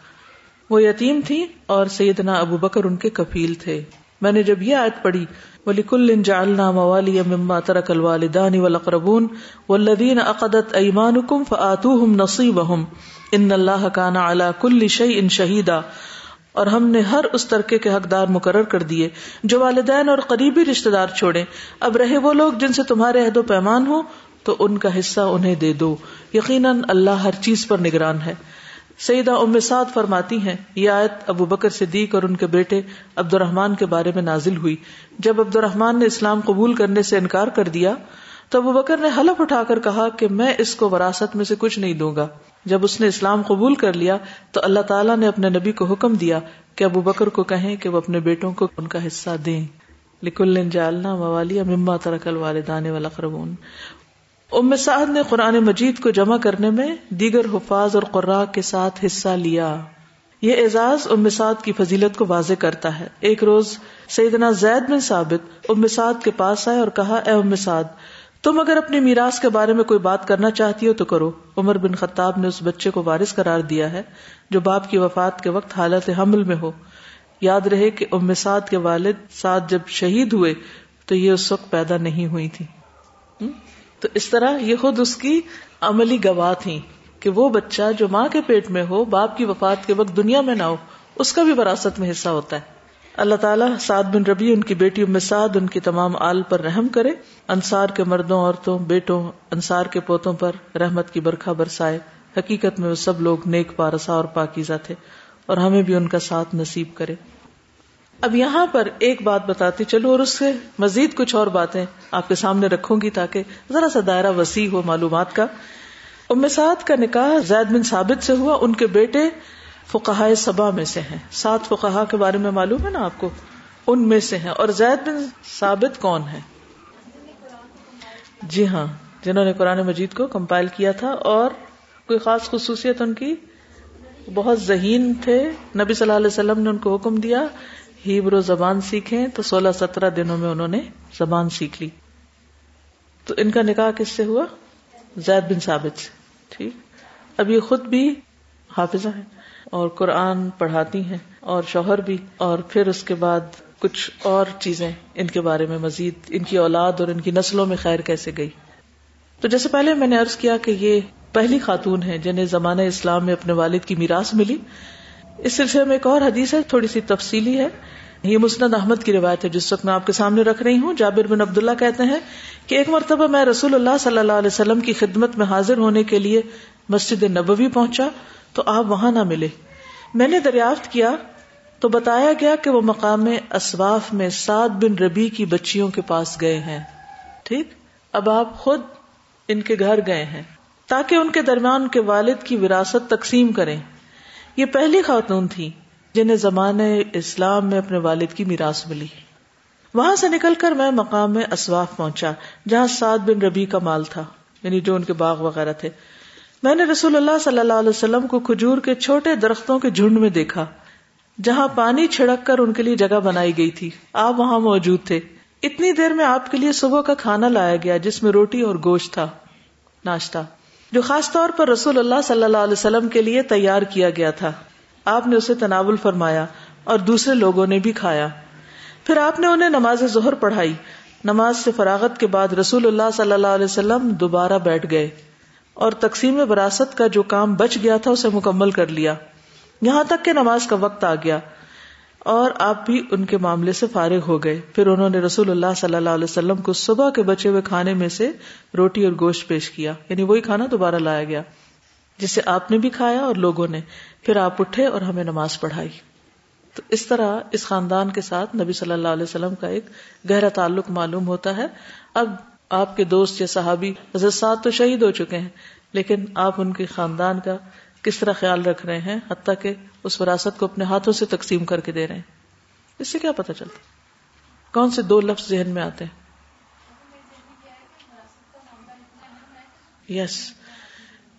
وہ یتیم تھی اور سیدنا ابو بکر ان کے کفیل تھے۔ میں نے جب یہ آیت پڑھی ولی کل جالنا موالی مما ترک الوالدان والاقربون والذین عقدت ایمانکم فآتوہم نصیبہم ان اللہ کان علی کل شیء شہیدا اور ہم نے ہر اس ترکے کے حقدار مقرر کر دیے جو والدین اور قریبی رشتے دار چھوڑے اب رہے وہ لوگ جن سے تمہارے عہد و پیمان ہو تو ان کا حصہ انہیں دے دو۔ یقیناً اللہ ہر چیز پر نگران ہے۔ سیدہ ام سعد فرماتی ہیں، یہ آیت ابو بکر صدیق اور ان کے بیٹے عبد الرحمان کے بارے میں نازل ہوئی۔ جب عبد الرحمان نے اسلام قبول کرنے سے انکار کر دیا، تو ابو بکر نے حلف اٹھا کر کہا کہ میں اس کو وراثت میں سے کچھ نہیں دوں گا۔ جب اس نے اسلام قبول کر لیا، تو اللہ تعالیٰ نے اپنے نبی کو حکم دیا کہ ابو بکر کو کہیں کہ وہ اپنے بیٹوں کو ان کا حصہ دیں۔ لکل جالنا موالیہ مما ترکل والدان والاقربون ام سعد نے قرآن مجید کو جمع کرنے میں دیگر حفاظ اور قرا کے ساتھ حصہ لیا۔ یہ اعزاز ام سعد کی فضیلت کو واضح کرتا ہے۔ ایک روز سیدنا زید بن ثابت ام سعد کے پاس آئے اور کہا، اے ام سعد، تم اگر اپنی میراث کے بارے میں کوئی بات کرنا چاہتی ہو تو کرو۔ عمر بن خطاب نے اس بچے کو وارث قرار دیا ہے جو باپ کی وفات کے وقت حالت حمل میں ہو۔ یاد رہے کہ ام سعد کے والد سعد جب شہید ہوئے تو یہ اس وقت پیدا نہیں ہوئی تھی۔ تو اس طرح یہ خود اس کی عملی گواہ تھی کہ وہ بچہ جو ماں کے پیٹ میں ہو، باپ کی وفات کے وقت دنیا میں نہ ہو، اس کا بھی وراثت میں حصہ ہوتا ہے۔ اللہ تعالیٰ سعد بن ربی ان کی بیٹی ام سعد، ان کی تمام آل پر رحم کرے۔ انصار کے مردوں، عورتوں، بیٹوں، انصار کے پوتوں پر رحمت کی برکھا برسائے۔ حقیقت میں وہ سب لوگ نیک پارسا اور پاکیزہ تھے اور ہمیں بھی ان کا ساتھ نصیب کرے۔ اب یہاں پر ایک بات بتاتی چلو اور اس سے مزید کچھ اور باتیں آپ کے سامنے رکھوں گی تاکہ ذرا سا دائرہ وسیع ہو معلومات کا۔ ام سعد کا نکاح زید بن ثابت سے ہوا، ان کے بیٹے فقہ سبا میں سے ہیں۔ سات فقہ کے بارے میں معلوم ہے نا آپ کو؟ ان میں سے ہیں۔ اور زید بن ثابت کون ہے جی ہاں جنہوں نے قرآن مجید کو کمپائل کیا تھا اور کوئی خاص خصوصیت ان کی؟ بہت ذہین تھے۔ نبی صلی اللہ علیہ وسلم نے ان کو حکم دیا ہیبرو زبان سیکھیں تو سولہ سترہ دنوں میں انہوں نے زبان سیکھ لی۔ تو ان کا نکاح کس سے ہوا؟ زید بن ثابت سے، ٹھیک۔ اب یہ خود بھی حافظہ ہے اور قرآن پڑھاتی ہیں اور شوہر بھی، اور پھر اس کے بعد کچھ اور چیزیں ان کے بارے میں مزید، ان کی اولاد اور ان کی نسلوں میں خیر کیسے گئی۔ تو جیسے پہلے میں نے ارض کیا کہ یہ پہلی خاتون ہے جنہیں زمانہ اسلام میں اپنے والد کی میراث ملی۔ اس سلسلے میں ایک اور حدیث ہے، تھوڑی سی تفصیلی ہے۔ یہ مسند احمد کی روایت ہے، جس وقت میں آپ کے سامنے رکھ رہی ہوں۔ جابر بن عبداللہ کہتے ہیں کہ ایک مرتبہ میں رسول اللہ صلی اللہ علیہ وسلم کی خدمت میں حاضر ہونے کے لیے مسجد نبوی پہنچا تو آپ وہاں نہ ملے۔ میں نے دریافت کیا تو بتایا گیا کہ وہ مقام اسواف میں سعد بن ربی کی بچیوں کے پاس گئے ہیں۔ ٹھیک؟ اب آپ خود ان کے گھر گئے ہیں۔ تاکہ ان کے درمیان ان کے والد کی وراثت تقسیم کریں۔ یہ پہلی خاتون تھی جنہیں زمانے اسلام میں اپنے والد کی میراث ملی۔ وہاں سے نکل کر میں مقام میں اسواف پہنچا، جہاں سعد بن ربی کا مال تھا یعنی جو ان کے باغ وغیرہ تھے۔ میں نے رسول اللہ صلی اللہ علیہ وسلم کو کھجور کے چھوٹے درختوں کے جھنڈ میں دیکھا، جہاں پانی چھڑک کر ان کے لیے جگہ بنائی گئی تھی۔ آپ وہاں موجود تھے۔ اتنی دیر میں آپ کے لیے صبح کا کھانا لایا گیا، جس میں روٹی اور گوشت تھا، ناشتہ۔ جو خاص طور پر رسول اللہ صلی اللہ علیہ وسلم کے لیے تیار کیا گیا تھا۔ آپ نے اسے تناول فرمایا اور دوسرے لوگوں نے بھی کھایا۔ پھر آپ نے انہیں نماز ظہر پڑھائی۔ نماز سے فراغت کے بعد رسول اللہ صلی اللہ علیہ وسلم دوبارہ بیٹھ گئے اور تقسیم وراثت کا جو کام بچ گیا تھا اسے مکمل کر لیا۔ یہاں تک کہ نماز کا وقت آ گیا۔ اور آپ بھی ان کے معاملے سے فارغ ہو گئے۔ پھر انہوں نے رسول اللہ صلی اللہ علیہ وسلم کو صبح کے بچے ہوئے کھانے میں سے روٹی اور گوشت پیش کیا۔ یعنی وہی کھانا دوبارہ لایا گیا، جسے آپ نے بھی کھایا اور لوگوں نے۔ پھر آپ اٹھے اور ہمیں نماز پڑھائی۔ تو اس طرح اس خاندان کے ساتھ نبی صلی اللہ علیہ وسلم کا ایک گہرا تعلق معلوم ہوتا ہے۔ اب آپ کے دوست یا صحابی حضرت سات تو شہید ہو چکے ہیں، لیکن آپ ان کے خاندان کا کس طرح خیال رکھ رہے ہیں، حتیٰ کہ اس وراثت کو اپنے ہاتھوں سے تقسیم کر کے دے رہے ہیں۔ اس سے کیا پتا چلتا؟ کون سے دو لفظ ذہن میں آتے ہیں؟ یس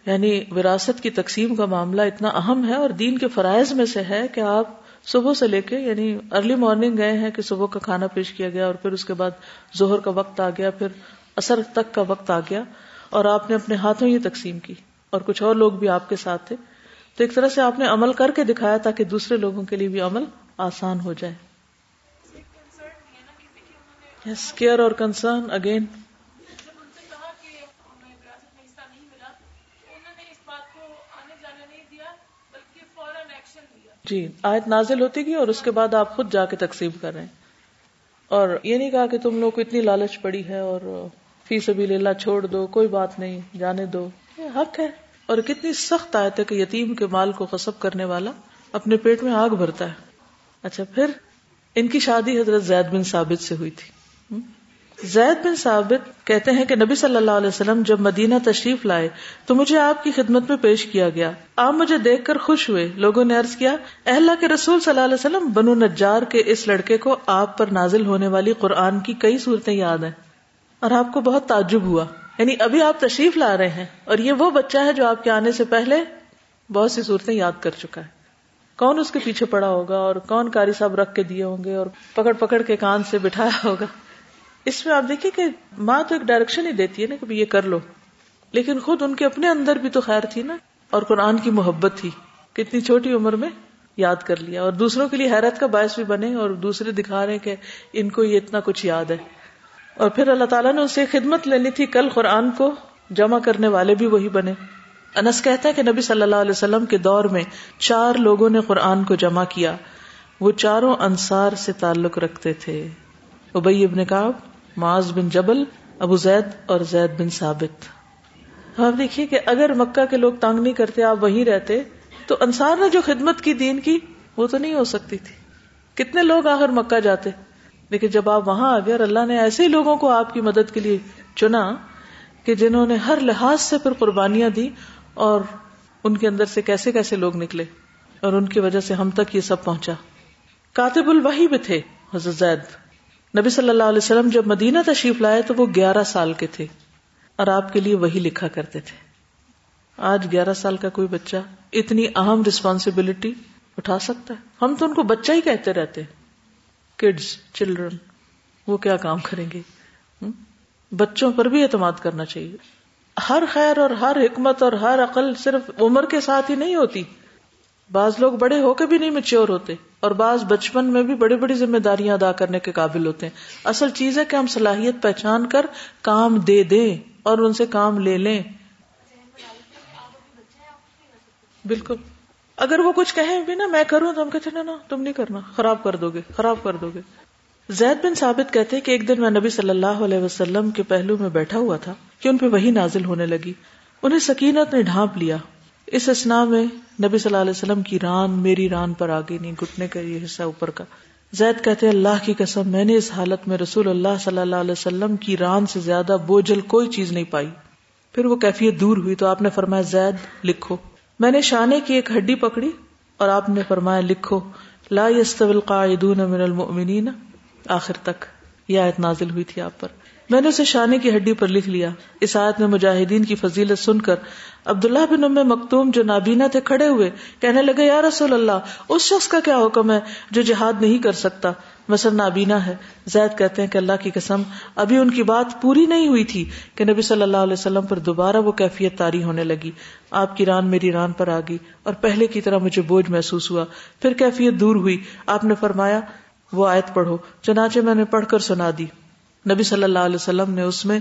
یعنی وراثت کی تقسیم کا معاملہ اتنا اہم ہے اور دین کے فرائض میں سے ہے کہ آپ صبح سے لے کے یعنی ارلی مارننگ گئے ہیں کہ صبح کا کھانا پیش کیا گیا اور پھر اس کے بعد ظہر کا وقت آ گیا، پھر اثر تک کا وقت آ گیا اور آپ نے اپنے ہاتھوں یہ تقسیم کی۔ اور کچھ اور لوگ بھی آپ کے ساتھ تھے۔ تو ایک طرح سے آپ نے عمل کر کے دکھایا تاکہ دوسرے لوگوں کے لیے بھی عمل آسان ہو جائے۔ یس کیئر اور کنسرن اگین جی آیت نازل ہوتی گئی اور اس کے بعد آپ خود جا کے تقسیم کر رہے ہیں۔ اور یہ نہیں کہا کہ تم لوگ کو اتنی لالچ پڑی ہے اور فی سبھی لیلا چھوڑ دو، کوئی بات نہیں، جانے دو۔ یہ حق ہے۔ اور کتنی سخت آیت ہے کہ یتیم کے مال کو خسب کرنے والا اپنے پیٹ میں آگ بھرتا ہے۔ اچھا پھر ان کی شادی حضرت زید بن ثابت سے ہوئی تھی۔ زید بن ثابت کہتے ہیں کہ نبی صلی اللہ علیہ وسلم جب مدینہ تشریف لائے تو مجھے آپ کی خدمت میں پیش کیا گیا۔ آپ مجھے دیکھ کر خوش ہوئے۔ لوگوں نے عرض کیا اہل کے رسول صلی اللہ علیہ وسلم، بنو نجار کے اس لڑکے کو آپ پر نازل ہونے والی قرآن کی کئی صورتیں یاد ہیں اور آپ کو بہت تعجب ہوا۔ یعنی ابھی آپ تشریف لا رہے ہیں اور یہ وہ بچہ ہے جو آپ کے آنے سے پہلے بہت سی صورتیں یاد کر چکا ہے۔ کون اس کے پیچھے پڑا ہوگا اور کون کاری صاحب رکھ کے دیے ہوں گے اور پکڑ پکڑ کے کان سے بٹھایا ہوگا۔ اس میں آپ دیکھیے کہ ماں تو ایک ڈائریکشن ہی دیتی ہے نا کہ یہ کر لو۔ لیکن خود ان کے اپنے اندر بھی تو خیر تھی نا اور قرآن کی محبت تھی کتنی چھوٹی عمر میں یاد کر لیا اور دوسروں کے لیے حیرت کا باعث بھی بنے اور دوسرے دکھا رہے کہ ان کو یہ اتنا کچھ یاد ہے۔ اور پھر اللہ تعالیٰ نے اسے خدمت لینی تھی کل قرآن کو جمع کرنے والے بھی وہی بنے۔ انس کہتا ہے کہ نبی صلی اللہ علیہ وسلم کے دور میں چار لوگوں نے قرآن کو جمع کیا۔ وہ چاروں انصار سے تعلق رکھتے تھے۔ ابئی ابن کاب معاذ بن جبل، ابو زید اور زید بن ثابت۔ آپ دیکھیے کہ اگر مکہ کے لوگ تانگ نہیں کرتے، آپ وہیں رہتے، تو انصار نے جو خدمت کی، دین کی، وہ تو نہیں ہو سکتی تھی۔ کتنے لوگ آخر مکہ جاتے؟ لیکن جب آپ وہاں آ گئے اور اللہ نے ایسے ہی لوگوں کو آپ کی مدد کے لیے چنا کہ جنہوں نے ہر لحاظ سے پھر قربانیاں دی اور ان کے اندر سے کیسے کیسے لوگ نکلے اور ان کی وجہ سے ہم تک یہ سب پہنچا۔ کاتب الوحی بھی تھے، حضرت زید۔ نبی صلی اللہ علیہ وسلم جب مدینہ تشریف لائے تو وہ گیارہ سال کے تھے اور آپ کے لیے وہی لکھا کرتے تھے۔ آج گیارہ سال کا کوئی بچہ اتنی اہم ریسپانسبلٹی اٹھا سکتا ہے؟ ہم تو ان کو بچہ ہی کہتے رہتے کڈس چلڈرن وہ کیا کام کریں گے؟ بچوں پر بھی اعتماد کرنا چاہیے۔ ہر خیر اور ہر حکمت اور ہر عقل صرف عمر کے ساتھ ہی نہیں ہوتی۔ بعض لوگ بڑے ہو کے بھی نہیں میچور ہوتے اور بعض بچپن میں بھی بڑی بڑی ذمہ داریاں ادا کرنے کے قابل ہوتے ہیں۔ اصل چیز ہے کہ ہم صلاحیت پہچان کر کام دے دیں اور ان سے کام لے لیں۔ بالکل۔ اگر وہ کچھ کہیں بھی نا، میں کروں تو ہم کہتے نا تم نہیں کرنا، خراب کر دو گے، خراب کر دو گے۔ زید بن ثابت کہتے کہ ایک دن میں نبی صلی اللہ علیہ وسلم کے پہلو میں بیٹھا ہوا تھا کہ ان پہ وہی نازل ہونے لگی۔ انہیں سکینت نے ڈھانپ لیا۔ اس اسنا میں نبی صلی اللہ علیہ وسلم کی ران، میری ران پر آگے نہیں گٹنے کا یہ حصہ اوپر کا۔ زید کہتے اللہ کی قسم، میں نے اس حالت میں رسول اللہ صلی اللہ علیہ وسلم کی ران سے زیادہ بوجھل کوئی چیز نہیں پائی۔ پھر وہ کیفیت دور ہوئی تو آپ نے فرمایا، زید، لکھو۔ میں نے شانے کی ایک ہڈی پکڑی اور آپ نے فرمایا لکھو، لا يستوي القاعدون من المؤمنین، آخر تک یہ آیت نازل ہوئی تھی آپ پر۔ میں نے اسے شانے کی ہڈی پر لکھ لیا۔ اس آیت میں مجاہدین کی فضیلت سن کر عبداللہ بن ام مکتوم جو نابینا تھے کھڑے ہوئے کہنے لگے، یا رسول اللہ، اس شخص کا کیا حکم ہے جو جہاد نہیں کر سکتا؟ مثلا نابینا ہے۔ زید کہتے ہیں کہ اللہ کی قسم، ابھی ان کی بات پوری نہیں ہوئی تھی کہ نبی صلی اللہ علیہ وسلم پر دوبارہ وہ کیفیت تاری ہونے لگی۔ آپ کی ران میری ران پر آ گئی اور پہلے کی طرح مجھے بوجھ محسوس ہوا۔ پھر کیفیت دور ہوئی۔ آپ نے فرمایا، وہ آیت پڑھو، چنانچہ میں نے پڑھ کر سنا دی۔ نبی صلی اللہ علیہ وسلم نے اس میں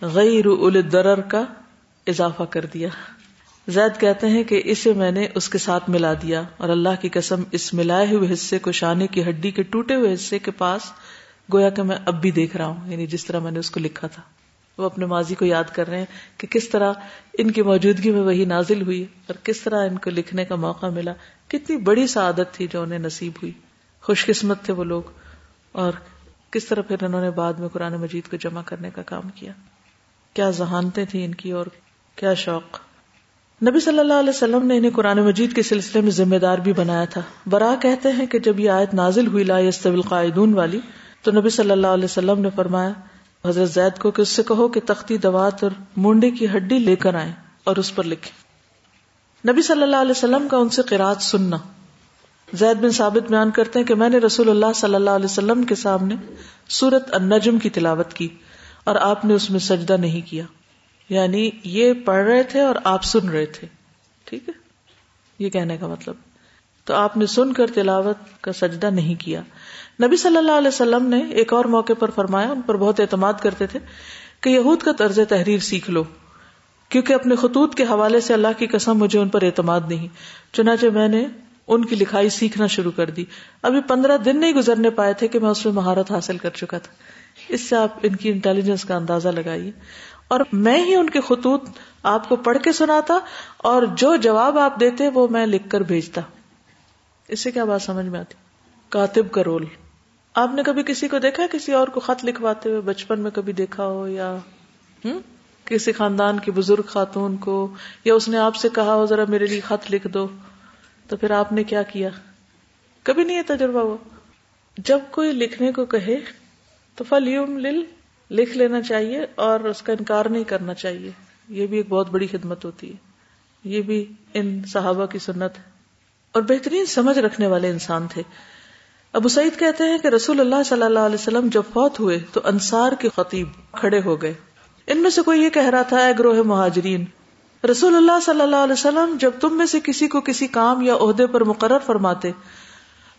غیر درر کا اضافہ کر دیا۔ زید کہتے ہیں کہ اسے میں نے اس کے ساتھ ملا دیا اور اللہ کی قسم اس ملائے ہوئے حصے کو شانے کی ہڈی کے ٹوٹے ہوئے حصے کے پاس گویا کہ میں اب بھی دیکھ رہا ہوں یعنی جس طرح میں نے اس کو لکھا تھا۔ وہ اپنے ماضی کو یاد کر رہے ہیں کہ کس طرح ان کی موجودگی میں وہی نازل ہوئی اور کس طرح ان کو لکھنے کا موقع ملا۔ کتنی بڑی سعادت تھی جو انہیں نصیب ہوئی۔ خوش قسمت تھے وہ لوگ اور کس طرح پھر انہوں نے بعد میں قرآن مجید کو جمع کرنے کا کام کیا؟ کیا ذہانتیں تھیں ان کی اور کیا شوق؟ نبی صلی اللہ علیہ وسلم نے انہیں قرآن مجید کے سلسلے میں ذمہ دار بھی بنایا تھا۔ برا کہتے ہیں کہ جب یہ آیت نازل ہوئی، لا قائدون والی، تو نبی صلی اللہ علیہ وسلم نے فرمایا، حضرت زید کو کہ اس سے کہو کہ تختی دوات اور مونڈے کی ہڈی لے کر آئے اور اس پر لکھیں۔ نبی صلی اللہ علیہ وسلم کا ان سے قرآد سننا۔ زید بن ثابت بیان کرتے ہیں کہ میں نے رسول اللہ صلی اللہ علیہ وسلم کے سامنے سورت النجم کی تلاوت کی اور آپ نے اس میں سجدہ نہیں کیا۔ یعنی یہ پڑھ رہے تھے اور آپ سن رہے تھے۔ ٹھیک ہے؟ یہ کہنے کا مطلب۔ تو آپ نے سن کر تلاوت کا سجدہ نہیں کیا۔ نبی صلی اللہ علیہ وسلم نے ایک اور موقع پر فرمایا، ان پر بہت اعتماد کرتے تھے کہ یہود کا طرز تحریر سیکھ لو۔ کیونکہ اپنے خطوط کے حوالے سے اللہ کی قسم مجھے ان پر اعتماد نہیں۔ چنانچہ میں نے ان کی لکھائی سیکھنا شروع کر دی۔ ابھی پندرہ دن نہیں گزرنے پائے تھے کہ میں اس میں مہارت حاصل کر چکا تھا۔ اس سے آپ ان کی انٹیلیجنس کا اندازہ لگائیے۔ اور میں ہی ان کے خطوط آپ کو پڑھ کے سناتا اور جو جواب آپ دیتے وہ میں لکھ کر بھیجتا۔ اس سے کیا بات سمجھ میں آتی؟ کاتب کا رول۔ آپ نے کبھی کسی کو دیکھا کسی اور کو خط لکھواتے ہوئے بچپن میں کبھی دیکھا ہو یا کسی خاندان کی بزرگ خاتون کو یا اس نے آپ سے کہا ہو، ذرا میرے لیے خط لکھ دو۔ تو پھر آپ نے کیا کیا؟ کبھی نہیں یہ تجربہ ہوا۔ جب کوئی لکھنے کو کہے تو فلیم لل لکھ لینا چاہیے اور اس کا انکار نہیں کرنا چاہیے۔ یہ بھی ایک بہت بڑی خدمت ہوتی ہے۔ یہ بھی ان صحابہ کی سنت ہے۔ اور بہترین سمجھ رکھنے والے انسان تھے۔ ابو سعید کہتے ہیں کہ رسول اللہ صلی اللہ علیہ وسلم جب فوت ہوئے تو انصار کے خطیب کھڑے ہو گئے۔ ان میں سے کوئی یہ کہہ رہا تھا، اے گروہ مہاجرین رسول اللہ صلی اللہ علیہ وسلم جب تم میں سے کسی کو کسی کام یا عہدے پر مقرر فرماتے،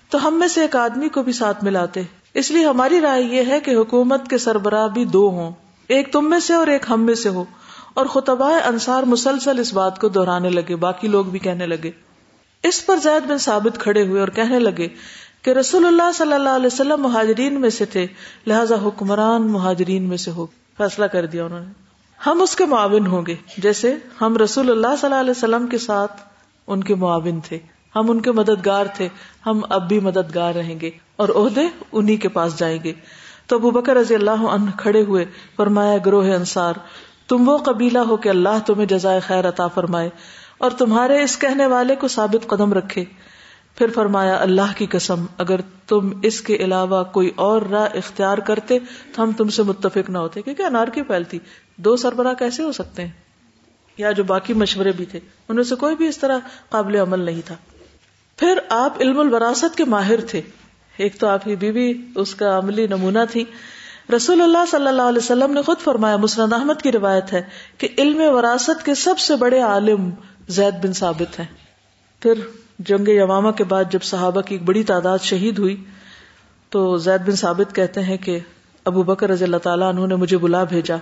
تو ہم میں سے ایک آدمی کو بھی ساتھ ملاتے۔ اس لیے ہماری رائے یہ ہے کہ حکومت کے سربراہ بھی دو ہوں۔ ایک تم میں سے اور ایک ہم میں سے ہو۔ اور خطبہ انصار مسلسل اس بات کو دہرانے لگے، باقی لوگ بھی کہنے لگے۔ اس پر زید بن ثابت کھڑے ہوئے اور کہنے لگے کہ رسول اللہ صلی اللہ علیہ وسلم مہاجرین میں سے تھے، لہذا حکمران مہاجرین میں سے ہو۔ فیصلہ کر دیا انہوں نے۔ ہم اس کے معاون ہوں گے۔ جیسے ہم رسول اللہ صلی اللہ علیہ وسلم کے ساتھ ان کے معاون تھے۔ ہم ان کے مددگار تھے۔ ہم اب بھی مددگار رہیں گے اور عہدے انہی کے پاس جائیں گے۔ تو ابو بکر رضی اللہ عنہ کھڑے ہوئے فرمایا، گروہ انصار، تم وہ قبیلہ ہو کہ اللہ تمہیں جزائے خیر عطا فرمائے اور تمہارے اس کہنے والے کو ثابت قدم رکھے۔ پھر فرمایا، اللہ کی قسم، اگر تم اس کے علاوہ کوئی اور راہ اختیار کرتے تو ہم تم سے متفق نہ ہوتے، کیونکہ انار کی پھیلتی دو سربراہ کیسے ہو سکتے ہیں؟ یا جو باقی مشورے بھی تھے، ان میں سے کوئی بھی اس طرح قابل عمل نہیں تھا۔ پھر آپ علم الوراثت کے ماہر تھے۔ ایک تو آپ کی بیوی، اس کا عملی نمونہ تھی۔ رسول اللہ صلی اللہ علیہ وسلم نے خود فرمایا، مسند احمد کی روایت ہے کہ علم وراثت کے سب سے بڑے عالم زید بن ثابت ہیں۔ پھر جنگ یوامہ کے بعد جب صحابہ کی ایک بڑی تعداد شہید ہوئی، تو زید بن ثابت کہتے ہیں کہ ابو بکر رضی اللہ تعالیٰ انہوں نے مجھے بلا بھیجا۔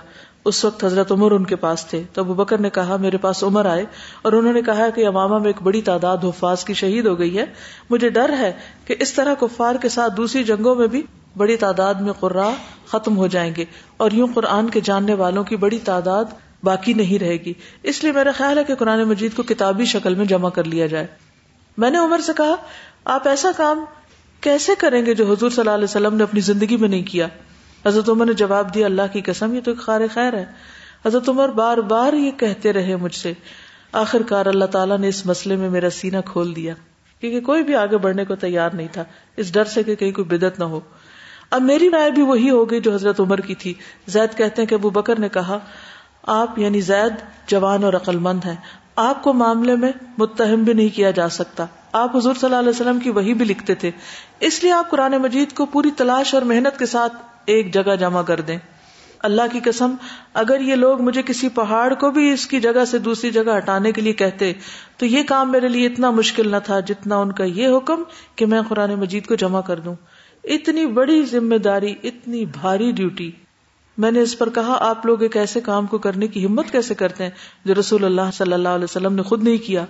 اس وقت حضرت عمر ان کے پاس تھے۔ تو ابو بکر نے کہا، میرے پاس عمر آئے۔ اور انہوں نے کہا کہ امامہ میں ایک بڑی تعداد حفاظ کی شہید ہو گئی ہے۔ مجھے ڈر ہے کہ اس طرح کفار کے ساتھ دوسری جنگوں میں بھی بڑی تعداد میں قرآ ختم ہو جائیں گے۔ اور یوں قرآن کے جاننے والوں کی بڑی تعداد باقی نہیں رہے گی۔ اس لیے میرا خیال ہے کہ قرآن مجید کو کتابی شکل میں جمع کر لیا جائے۔ میں نے عمر سے کہا، آپ ایسا کام کیسے کریں گے جو حضور صلی اللہ علیہ وسلم نے اپنی زندگی میں نہیں کیا؟ حضرت عمر نے جواب دیا، اللہ کی قسم، یہ تو ایک خار خیر ہے۔ حضرت عمر بار بار یہ کہتے رہے مجھ سے آخر کار اللہ تعالیٰ نے اس مسئلے میں میرا سینہ کھول دیا۔ کیونکہ کوئی بھی آگے بڑھنے کو تیار نہیں تھا، اس ڈر سے کہ کہیں کوئی بدت نہ ہو۔ اب میری رائے بھی وہی ہوگی جو حضرت عمر کی تھی۔ زید کہتے ہیں کہ ابو بکر نے کہا، آپ یعنی زید جوان اور عقل مند ہیں۔ آپ کو معاملے میں متہم بھی نہیں کیا جا سکتا۔ آپ حضور صلی اللہ علیہ وسلم کی وہی بھی لکھتے تھے۔ اس لیے آپ قرآن مجید کو پوری تلاش اور محنت کے ساتھ ایک جگہ جمع کر دیں۔ اللہ کی قسم، اگر یہ لوگ مجھے کسی پہاڑ کو بھی اس کی جگہ سے دوسری جگہ ہٹانے کے لیے کہتے، تو یہ کام میرے لیے اتنا مشکل نہ تھا جتنا ان کا یہ حکم کہ میں قرآن مجید کو جمع کر دوں۔ اتنی بڑی ذمہ داری، اتنی بھاری ڈیوٹی میں نے اس پر کہا، آپ لوگ ایک ایسے کام کو کرنے کی ہمت کیسے کرتے ہیں جو رسول اللہ صلی اللہ علیہ وسلم نے خود نہیں کیا؟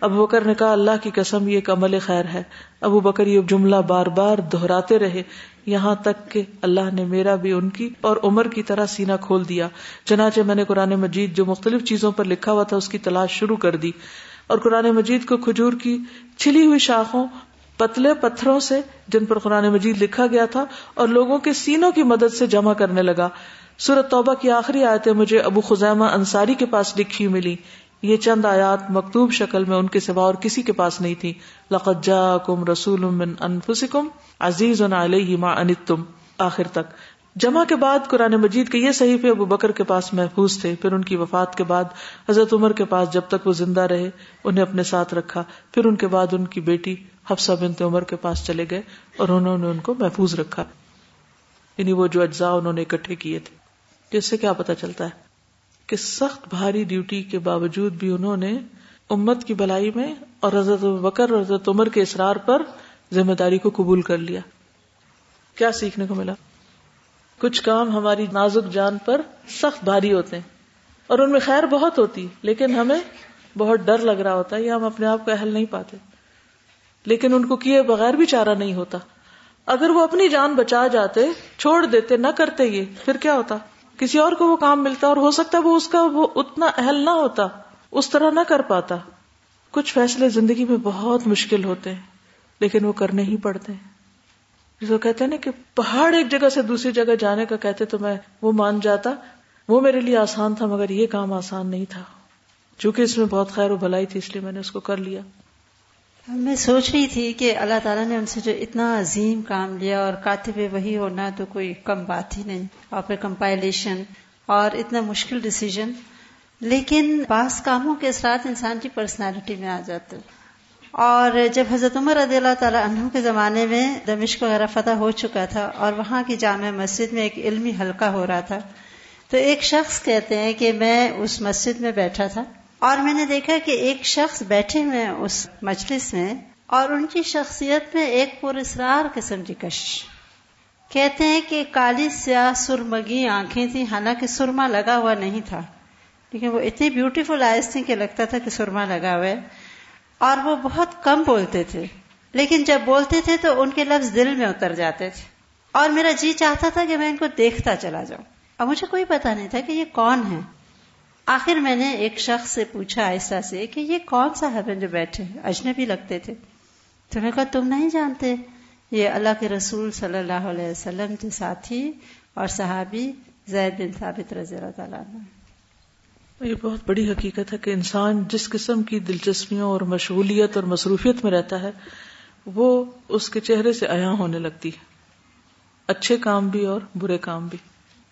ابو بکر نے کہا، اللہ کی قسم، یہ ایک عمل خیر ہے۔ ابو بکر یہ جملہ بار بار دہراتے رہے۔ یہاں تک کہ اللہ نے میرا بھی، ان کی اور عمر کی طرح سینا کھول دیا۔ چنانچہ میں نے قرآن مجید جو مختلف چیزوں پر لکھا ہوا تھا، اس کی تلاش شروع کر دی۔ اور قرآن مجید کو کھجور کی چھلی ہوئی شاخوں پتلے پتھروں سے جن پر قرآن مجید لکھا گیا تھا اور لوگوں کے سینوں کی مدد سے جمع کرنے لگا۔ سورت توبہ کی آخری آیتیں مجھے ابو خزیمہ انصاری کے پاس لکھی ملی یہ چند آیات مکتوب شکل میں ان کے سوا اور کسی کے پاس نہیں تھی لقد جاءکم رسول من انفسکم عزیز علیہ ما انتم آخر تک۔ جمع کے بعد قرآن مجید کے یہ صحیح ابو بکر کے پاس محفوظ تھے۔ پھر ان کی وفات کے بعد حضرت عمر کے پاس جب تک وہ زندہ رہے، انہیں اپنے ساتھ رکھا۔ پھر ان کے بعد ان کی بیٹی حفصہ بنت عمر کے پاس چلے گئے اور انہوں نے ان کو محفوظ رکھا۔ یعنی وہ جو اجزاء انہوں نے اکٹھے کیے تھے۔ جس سے کیا پتا چلتا ہے کہ سخت بھاری ڈیوٹی کے باوجود بھی انہوں نے امت کی بلائی میں اور حضرت بکر اور حضرت عمر کے اصرار پر ذمہ داری کو قبول کر لیا۔ کیا سیکھنے کو ملا؟ کچھ کام ہماری نازک جان پر سخت بھاری ہوتے ہیں اور ان میں خیر بہت ہوتی، لیکن ہمیں بہت ڈر لگ رہا ہوتا ہے یا ہم اپنے آپ کو اہل نہیں پاتے۔ لیکن ان کو کیے بغیر بھی چارہ نہیں ہوتا۔ اگر وہ اپنی جان بچا جاتے، چھوڑ دیتے، نہ کرتے یہ، پھر کیا ہوتا؟ کسی اور کو وہ کام ملتا اور ہو سکتا وہ اس کا وہ اتنا اہل نہ ہوتا، اس طرح نہ کر پاتا۔ کچھ فیصلے زندگی میں بہت مشکل ہوتے ہیں، لیکن وہ کرنے ہی پڑتے ہیں۔ جو کہتے ہیں نا کہ پہاڑ ایک جگہ سے دوسری جگہ جانے کا کہتے تو میں وہ مان جاتا۔ وہ میرے لیے آسان تھا مگر یہ کام آسان نہیں تھا۔ چونکہ اس میں بہت خیر و بھلائی تھی، اس لیے میں نے اس کو کر لیا۔ میں سوچ رہی تھی کہ اللہ تعالیٰ نے ان سے جو اتنا عظیم کام لیا اور کاتب وہی ہونا تو کوئی کم بات ہی نہیں، اور پھر کمپائلیشن اور اتنا مشکل ڈسیزن لیکن بعض کاموں کے ساتھ انسان کی پرسنالٹی میں آ جاتے۔ اور جب حضرت عمر رضی اللہ تعالیٰ عنہ کے زمانے میں دمشق وغیرہ فتح ہو چکا تھا اور وہاں کی جامع مسجد میں ایک علمی حلقہ ہو رہا تھا، تو ایک شخص کہتے ہیں کہ میں اس مسجد میں بیٹھا تھا۔ اور میں نے دیکھا کہ ایک شخص بیٹھے ہوئے اس مجلس میں اور ان کی شخصیت میں ایک پرسرار قسم کی کشش کہتے ہیں کہ کالی سیاہ سرمگی آنکھیں تھیں، حالانکہ سرما لگا ہوا نہیں تھا۔ لیکن وہ اتنی بیوٹیفل آئس تھی کہ لگتا تھا کہ سرما لگا ہوا ہے۔ اور وہ بہت کم بولتے تھے۔ لیکن جب بولتے تھے تو ان کے لفظ دل میں اتر جاتے تھے۔ اور میرا جی چاہتا تھا کہ میں ان کو دیکھتا چلا جاؤں۔ اور مجھے کوئی پتا نہیں تھا کہ یہ کون ہے آخر میں نے ایک شخص سے پوچھا آہستہ سے کہ یہ کون سا ہے جو بیٹھے اجنبی لگتے تھے۔ تو میں کہا، تم نہیں جانتے؟ یہ اللہ کے رسول صلی اللہ علیہ وسلم کے ساتھی اور صحابی زید بن ثابت رضی اللہ تعالیٰ یہ بہت بڑی حقیقت ہے کہ انسان جس قسم کی دلچسپیوں اور مشغولیت اور مصروفیت میں رہتا ہے، وہ اس کے چہرے سے عیاں ہونے لگتی ہے۔ اچھے کام بھی اور برے کام بھی۔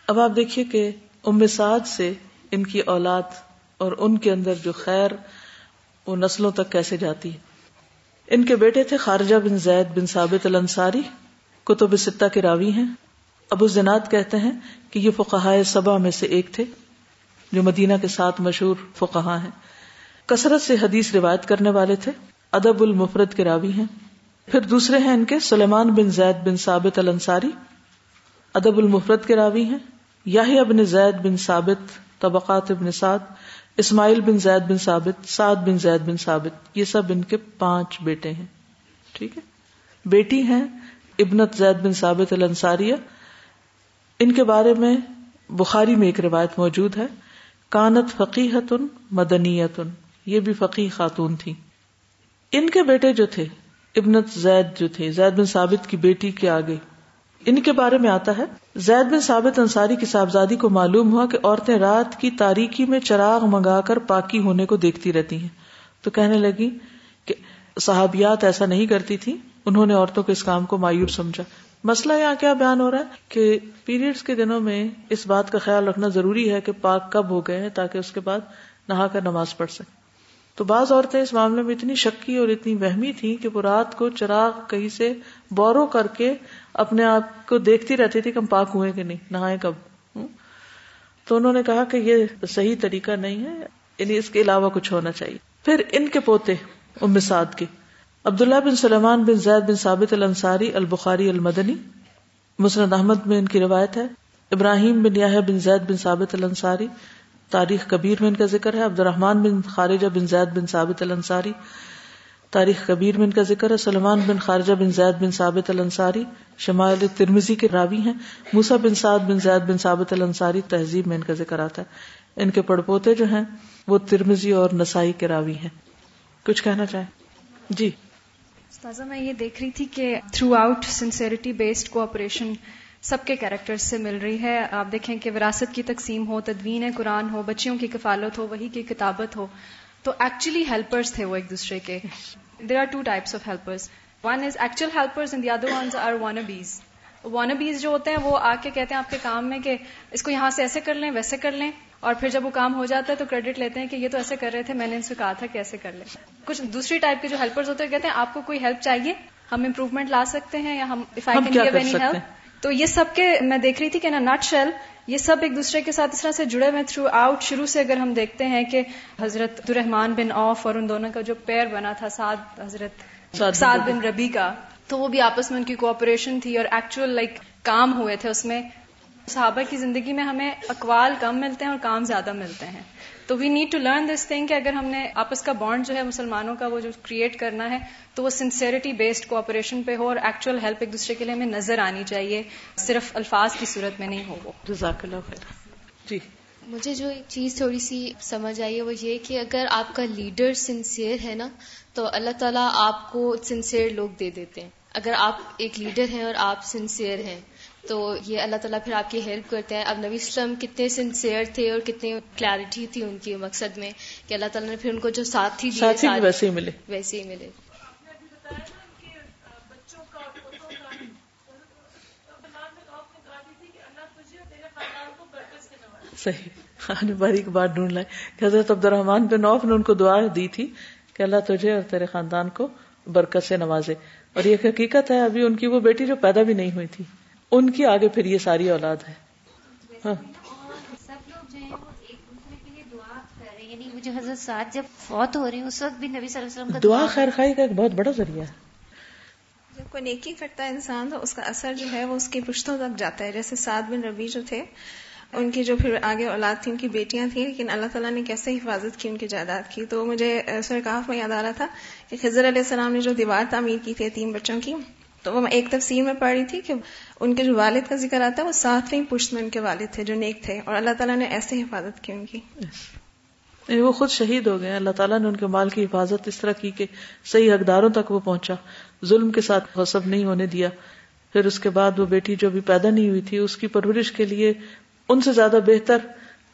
اب آپ دیکھیے کہ ام سعد سے ان کی اولاد اور ان کے اندر جو خیر وہ نسلوں تک کیسے جاتی ہے۔ ان کے بیٹے تھے خارجہ بن زید بن ثابت الانصاری، کتب ستہ کے راوی ہیں۔ ابو زناد کہتے ہیں کہ یہ فقہائے سبا میں سے ایک تھے جو مدینہ کے ساتھ مشہور فقہا ہیں۔ کثرت سے حدیث روایت کرنے والے تھے، ادب المفرد کے راوی ہیں۔ پھر دوسرے ہیں ان کے سلیمان بن زید بن ثابت الانصاری، ادب المفرد کے راوی ہیں۔ یاہی ابن زید بن ثابت طبقات ابن سعد، اسماعیل بن زید بن ثابت، سعد بن زید بن ثابت، یہ سب ان کے پانچ بیٹے ہیں، ٹھیک ہے؟ بیٹی ہیں ابنت زید بن ثابت الانصاریہ۔ ان کے بارے میں بخاری میں ایک روایت موجود ہے، کانت فقیحتن مدنیتن، یہ بھی فقی خاتون تھی۔ ان کے بیٹے جو تھے، ابنت زید جو تھے، زید بن ثابت کی بیٹی کے آگے ان کے بارے میں آتا ہے، زید بن ثابت انصاری کی صاحبزادی کو معلوم ہوا کہ عورتیں رات کی تاریکی میں چراغ منگا کر پاکی ہونے کو دیکھتی رہتی ہیں۔ تو کہنے لگی کہ صحابیات ایسا نہیں کرتی تھی انہوں نے عورتوں کو اس کام کو مایور سمجھا۔ مسئلہ یہاں کیا بیان ہو رہا ہے؟ کہ پیریڈس کے دنوں میں اس بات کا خیال رکھنا ضروری ہے کہ پاک کب ہو گئے ہیں تاکہ اس کے بعد نہا کر نماز پڑھ سکے تو بعض عورتیں اس معاملے میں اتنی شکی اور اتنی وہمی تھی کہ وہ رات کو چراغ کہیں سے بورو کر کے اپنے آپ کو دیکھتی رہتی تھی کہ ہم پاک ہوئے کہ نہیں، نہائے کب؟ تو انہوں نے کہا کہ یہ صحیح طریقہ نہیں ہے یعنی اس کے علاوہ کچھ ہونا چاہیے۔ پھر ان کے پوتے، ام سعد کے، عبداللہ بن سلمان بن زید بن ثابت الانصاری، البخاری، المدنی، مسند احمد میں ان کی روایت ہے۔ ابراہیم بن یا بن زید بن ثابت الانصاری، تاریخ کبیر میں ان کا ذکر ہے۔ عبد الرحمان بن خارجہ بن زید بن ثابت الانصاری تاریخ کبیر میں ان کا ذکر ہے سلمان بن خارجہ بن زید بن ثابت الانصاری شمال ترمزی کے راوی ہیں۔ موسا بن سعد بن زید بن ثابت الانصاری تہذیب میں ان کا ذکر آتا ہے۔ ان کے پڑپوتے جو ہیں، وہ ترمزی اور نسائی کے راوی ہیں۔ کچھ کہنا چاہیں؟ جی۔ تازہ میں یہ دیکھ رہی تھی کہ throughout sincerity based cooperation سب کے کیریکٹر سے مل رہی ہے۔ آپ دیکھیں کہ وراثت کی تقسیم ہو، تدوین قرآن ہو، بچیوں کی کفالت ہو، وہی کی کتابت ہو۔ تو ایکچولی ہیلپرس تھے وہ ایک دوسرے کے. There are two types of helpers one is actual helpers and the other ones are wannabe wannabes جو ہوتے ہیں وہ آ کے کہتے ہیں آپ کے کام میں کہ اس کو یہاں سے ایسے کر لیں ویسے کر لیں اور پھر جب وہ کام ہو جاتا ہے تو کریڈٹ لیتے ہیں کہ یہ تو ایسے کر رہے تھے میں نے ان سے کہا تھا کہ ایسے کر لیں۔ کچھ دوسری ٹائپ کے جو ہیلپرز ہوتے ہیں کہتے ہیں آپ کو کوئی ہیلپ چاہیے؟ ہم امپروومنٹ لا سکتے ہیں یا ہم ہم کیا کر سکتے ہیں؟ ہیلپ تو یہ سب کے میں دیکھ رہی تھی کہ نا نٹ شیل یہ سب ایک دوسرے کے ساتھ اس طرح سے جڑے ہوئے تھرو آؤٹ شروع سے اگر ہم دیکھتے ہیں کہ حضرت الرحمان بن اوف اور ان دونوں کا جو پیر بنا تھا سعد حضرت سعد بن ربی کا تو وہ بھی آپس میں ان کی کوآپریشن تھی اور ایکچوئل لائک کام ہوئے تھے اس میں۔ صحابہ کی زندگی میں ہمیں اقوال کم ملتے ہیں اور کام زیادہ ملتے ہیں۔ تو we need to learn this thing کہ اگر ہم نے آپس کا بانڈ جو ہے مسلمانوں کا وہ جو کریٹ کرنا ہے تو وہ سنسیئرٹی بیسڈ کوآپریشن پہ ہو اور ایکچوئل ہیلپ ایک دوسرے کے لیے ہمیں نظر آنی چاہیے صرف الفاظ کی صورت میں نہیں ہو وہ۔ جزاک اللہ خیر۔ جی۔ مجھے جو ایک چیز تھوڑی سی سمجھ آئی ہے وہ یہ کہ اگر آپ کا لیڈر سنسیئر ہے نا تو اللہ تعالیٰ آپ کو سنسیئر لوگ دے دیتے ہیں۔ اگر آپ ایک لیڈر ہیں اور آپ سنسیئر ہیں تو یہ اللہ تعالیٰ پھر آپ کی ہیلپ کرتے ہیں۔ اب نبی اسلم کتنے سنسیئر تھے اور کتنے کلیئرٹی تھی ان کی مقصد میں کہ اللہ تعالیٰ نے پھر ان کو جو ساتھ ہی بھی ساتھ- ویسے ہی ملے۔ ویسے ہی ملے۔ صحیح۔ آنے باریک بات ڈھونڈ لائے کہ حضرت عبد الرحمان بن عوف نے ان کو دعا دی تھی کہ اللہ تجھے اور تیرے خاندان کو برکت سے نوازے۔ اور یہ حقیقت ہے ابھی ان کی وہ بیٹی جو پیدا بھی نہیں ہوئی تھی۔ ان کی آگے پھر یہ ساری اولاد ہے۔ ہاں۔ سب لوگ جو ہیں وہ ایک دوسرے کے لیے دعا کر رہے ہیں یعنی حضرت سعد جب فوت ہو رہے ہیں اس وقت بھی نبی صلی اللہ علیہ وسلم کا دعا خیر خائی کا ایک بہت بڑا ذریعہ ہے۔ جب کوئی نیکی کرتا ہے انسان تو اس کا اثر جو ہے وہ اس کی پشتوں تک جاتا ہے۔ جیسے سعد بن ربی جو تھے ان کی جو پھر آگے اولاد تھی ان کی بیٹیاں تھیں لیکن اللہ تعالیٰ نے کیسے حفاظت کی ان کی جائیداد کی۔ تو مجھے سر کاف میں یاد آ رہا تھا کہ خضر علیہ السلام نے جو دیوار تعمیر کی تھی تین بچوں کی تو وہ ایک تفسیر میں پڑھ رہی تھی کہ ان کے جو والد کا ذکر آتا ہے، وہ ساتویں پشت میں ان کے والد تھے جو نیک تھے اور اللہ تعالیٰ نے ایسے حفاظت کی ان کی۔ یعنی وہ خود شہید ہو گئے۔ اللہ تعالیٰ نے ان کے مال کی حفاظت اس طرح کی کہ صحیح حقداروں تک وہ پہنچا۔ ظلم کے ساتھ غصب نہیں ہونے دیا۔ پھر اس کے بعد وہ بیٹی جو بھی پیدا نہیں ہوئی تھی، اس کی پرورش کے لیے ان سے زیادہ بہتر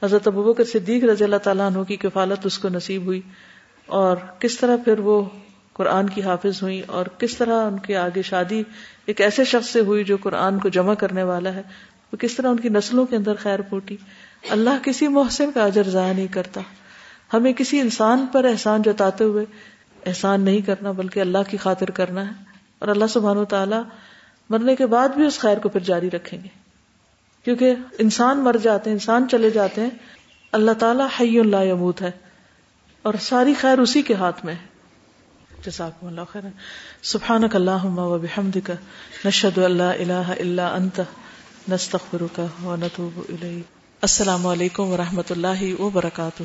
حضرت ابوبکر صدیق رضی اللہ تعالیٰ عنہ کی کفالت اس کو نصیب ہوئی۔ اور کس طرح پھر وہ قرآن کی حافظ ہوئی اور کس طرح ان کے آگے شادی ایک ایسے شخص سے ہوئی جو قرآن کو جمع کرنے والا ہے؟ وہ کس طرح ان کی نسلوں کے اندر خیر پھوٹی؟ اللہ کسی محسن کا اجر ضائع نہیں کرتا۔ ہمیں کسی انسان پر احسان جتاتے ہوئے احسان نہیں کرنا، بلکہ اللہ کی خاطر کرنا ہے۔ اور اللہ سبحان و تعالیٰ مرنے کے بعد بھی اس خیر کو پھر جاری رکھیں گے۔ کیونکہ انسان مر جاتے ہیں، انسان چلے جاتے ہیں، اللہ تعالیٰ حی اللہ یموت ہے اور ساری خیر اسی کے ہاتھ میں ہے۔ جزاکم اللہ خیر سبحانک اللہم و بحمدک، نشہد ان لا الہ الا انت، نستغفرک و نتوب الیک. السلام علیکم و رحمۃ اللہ وبرکاتہ.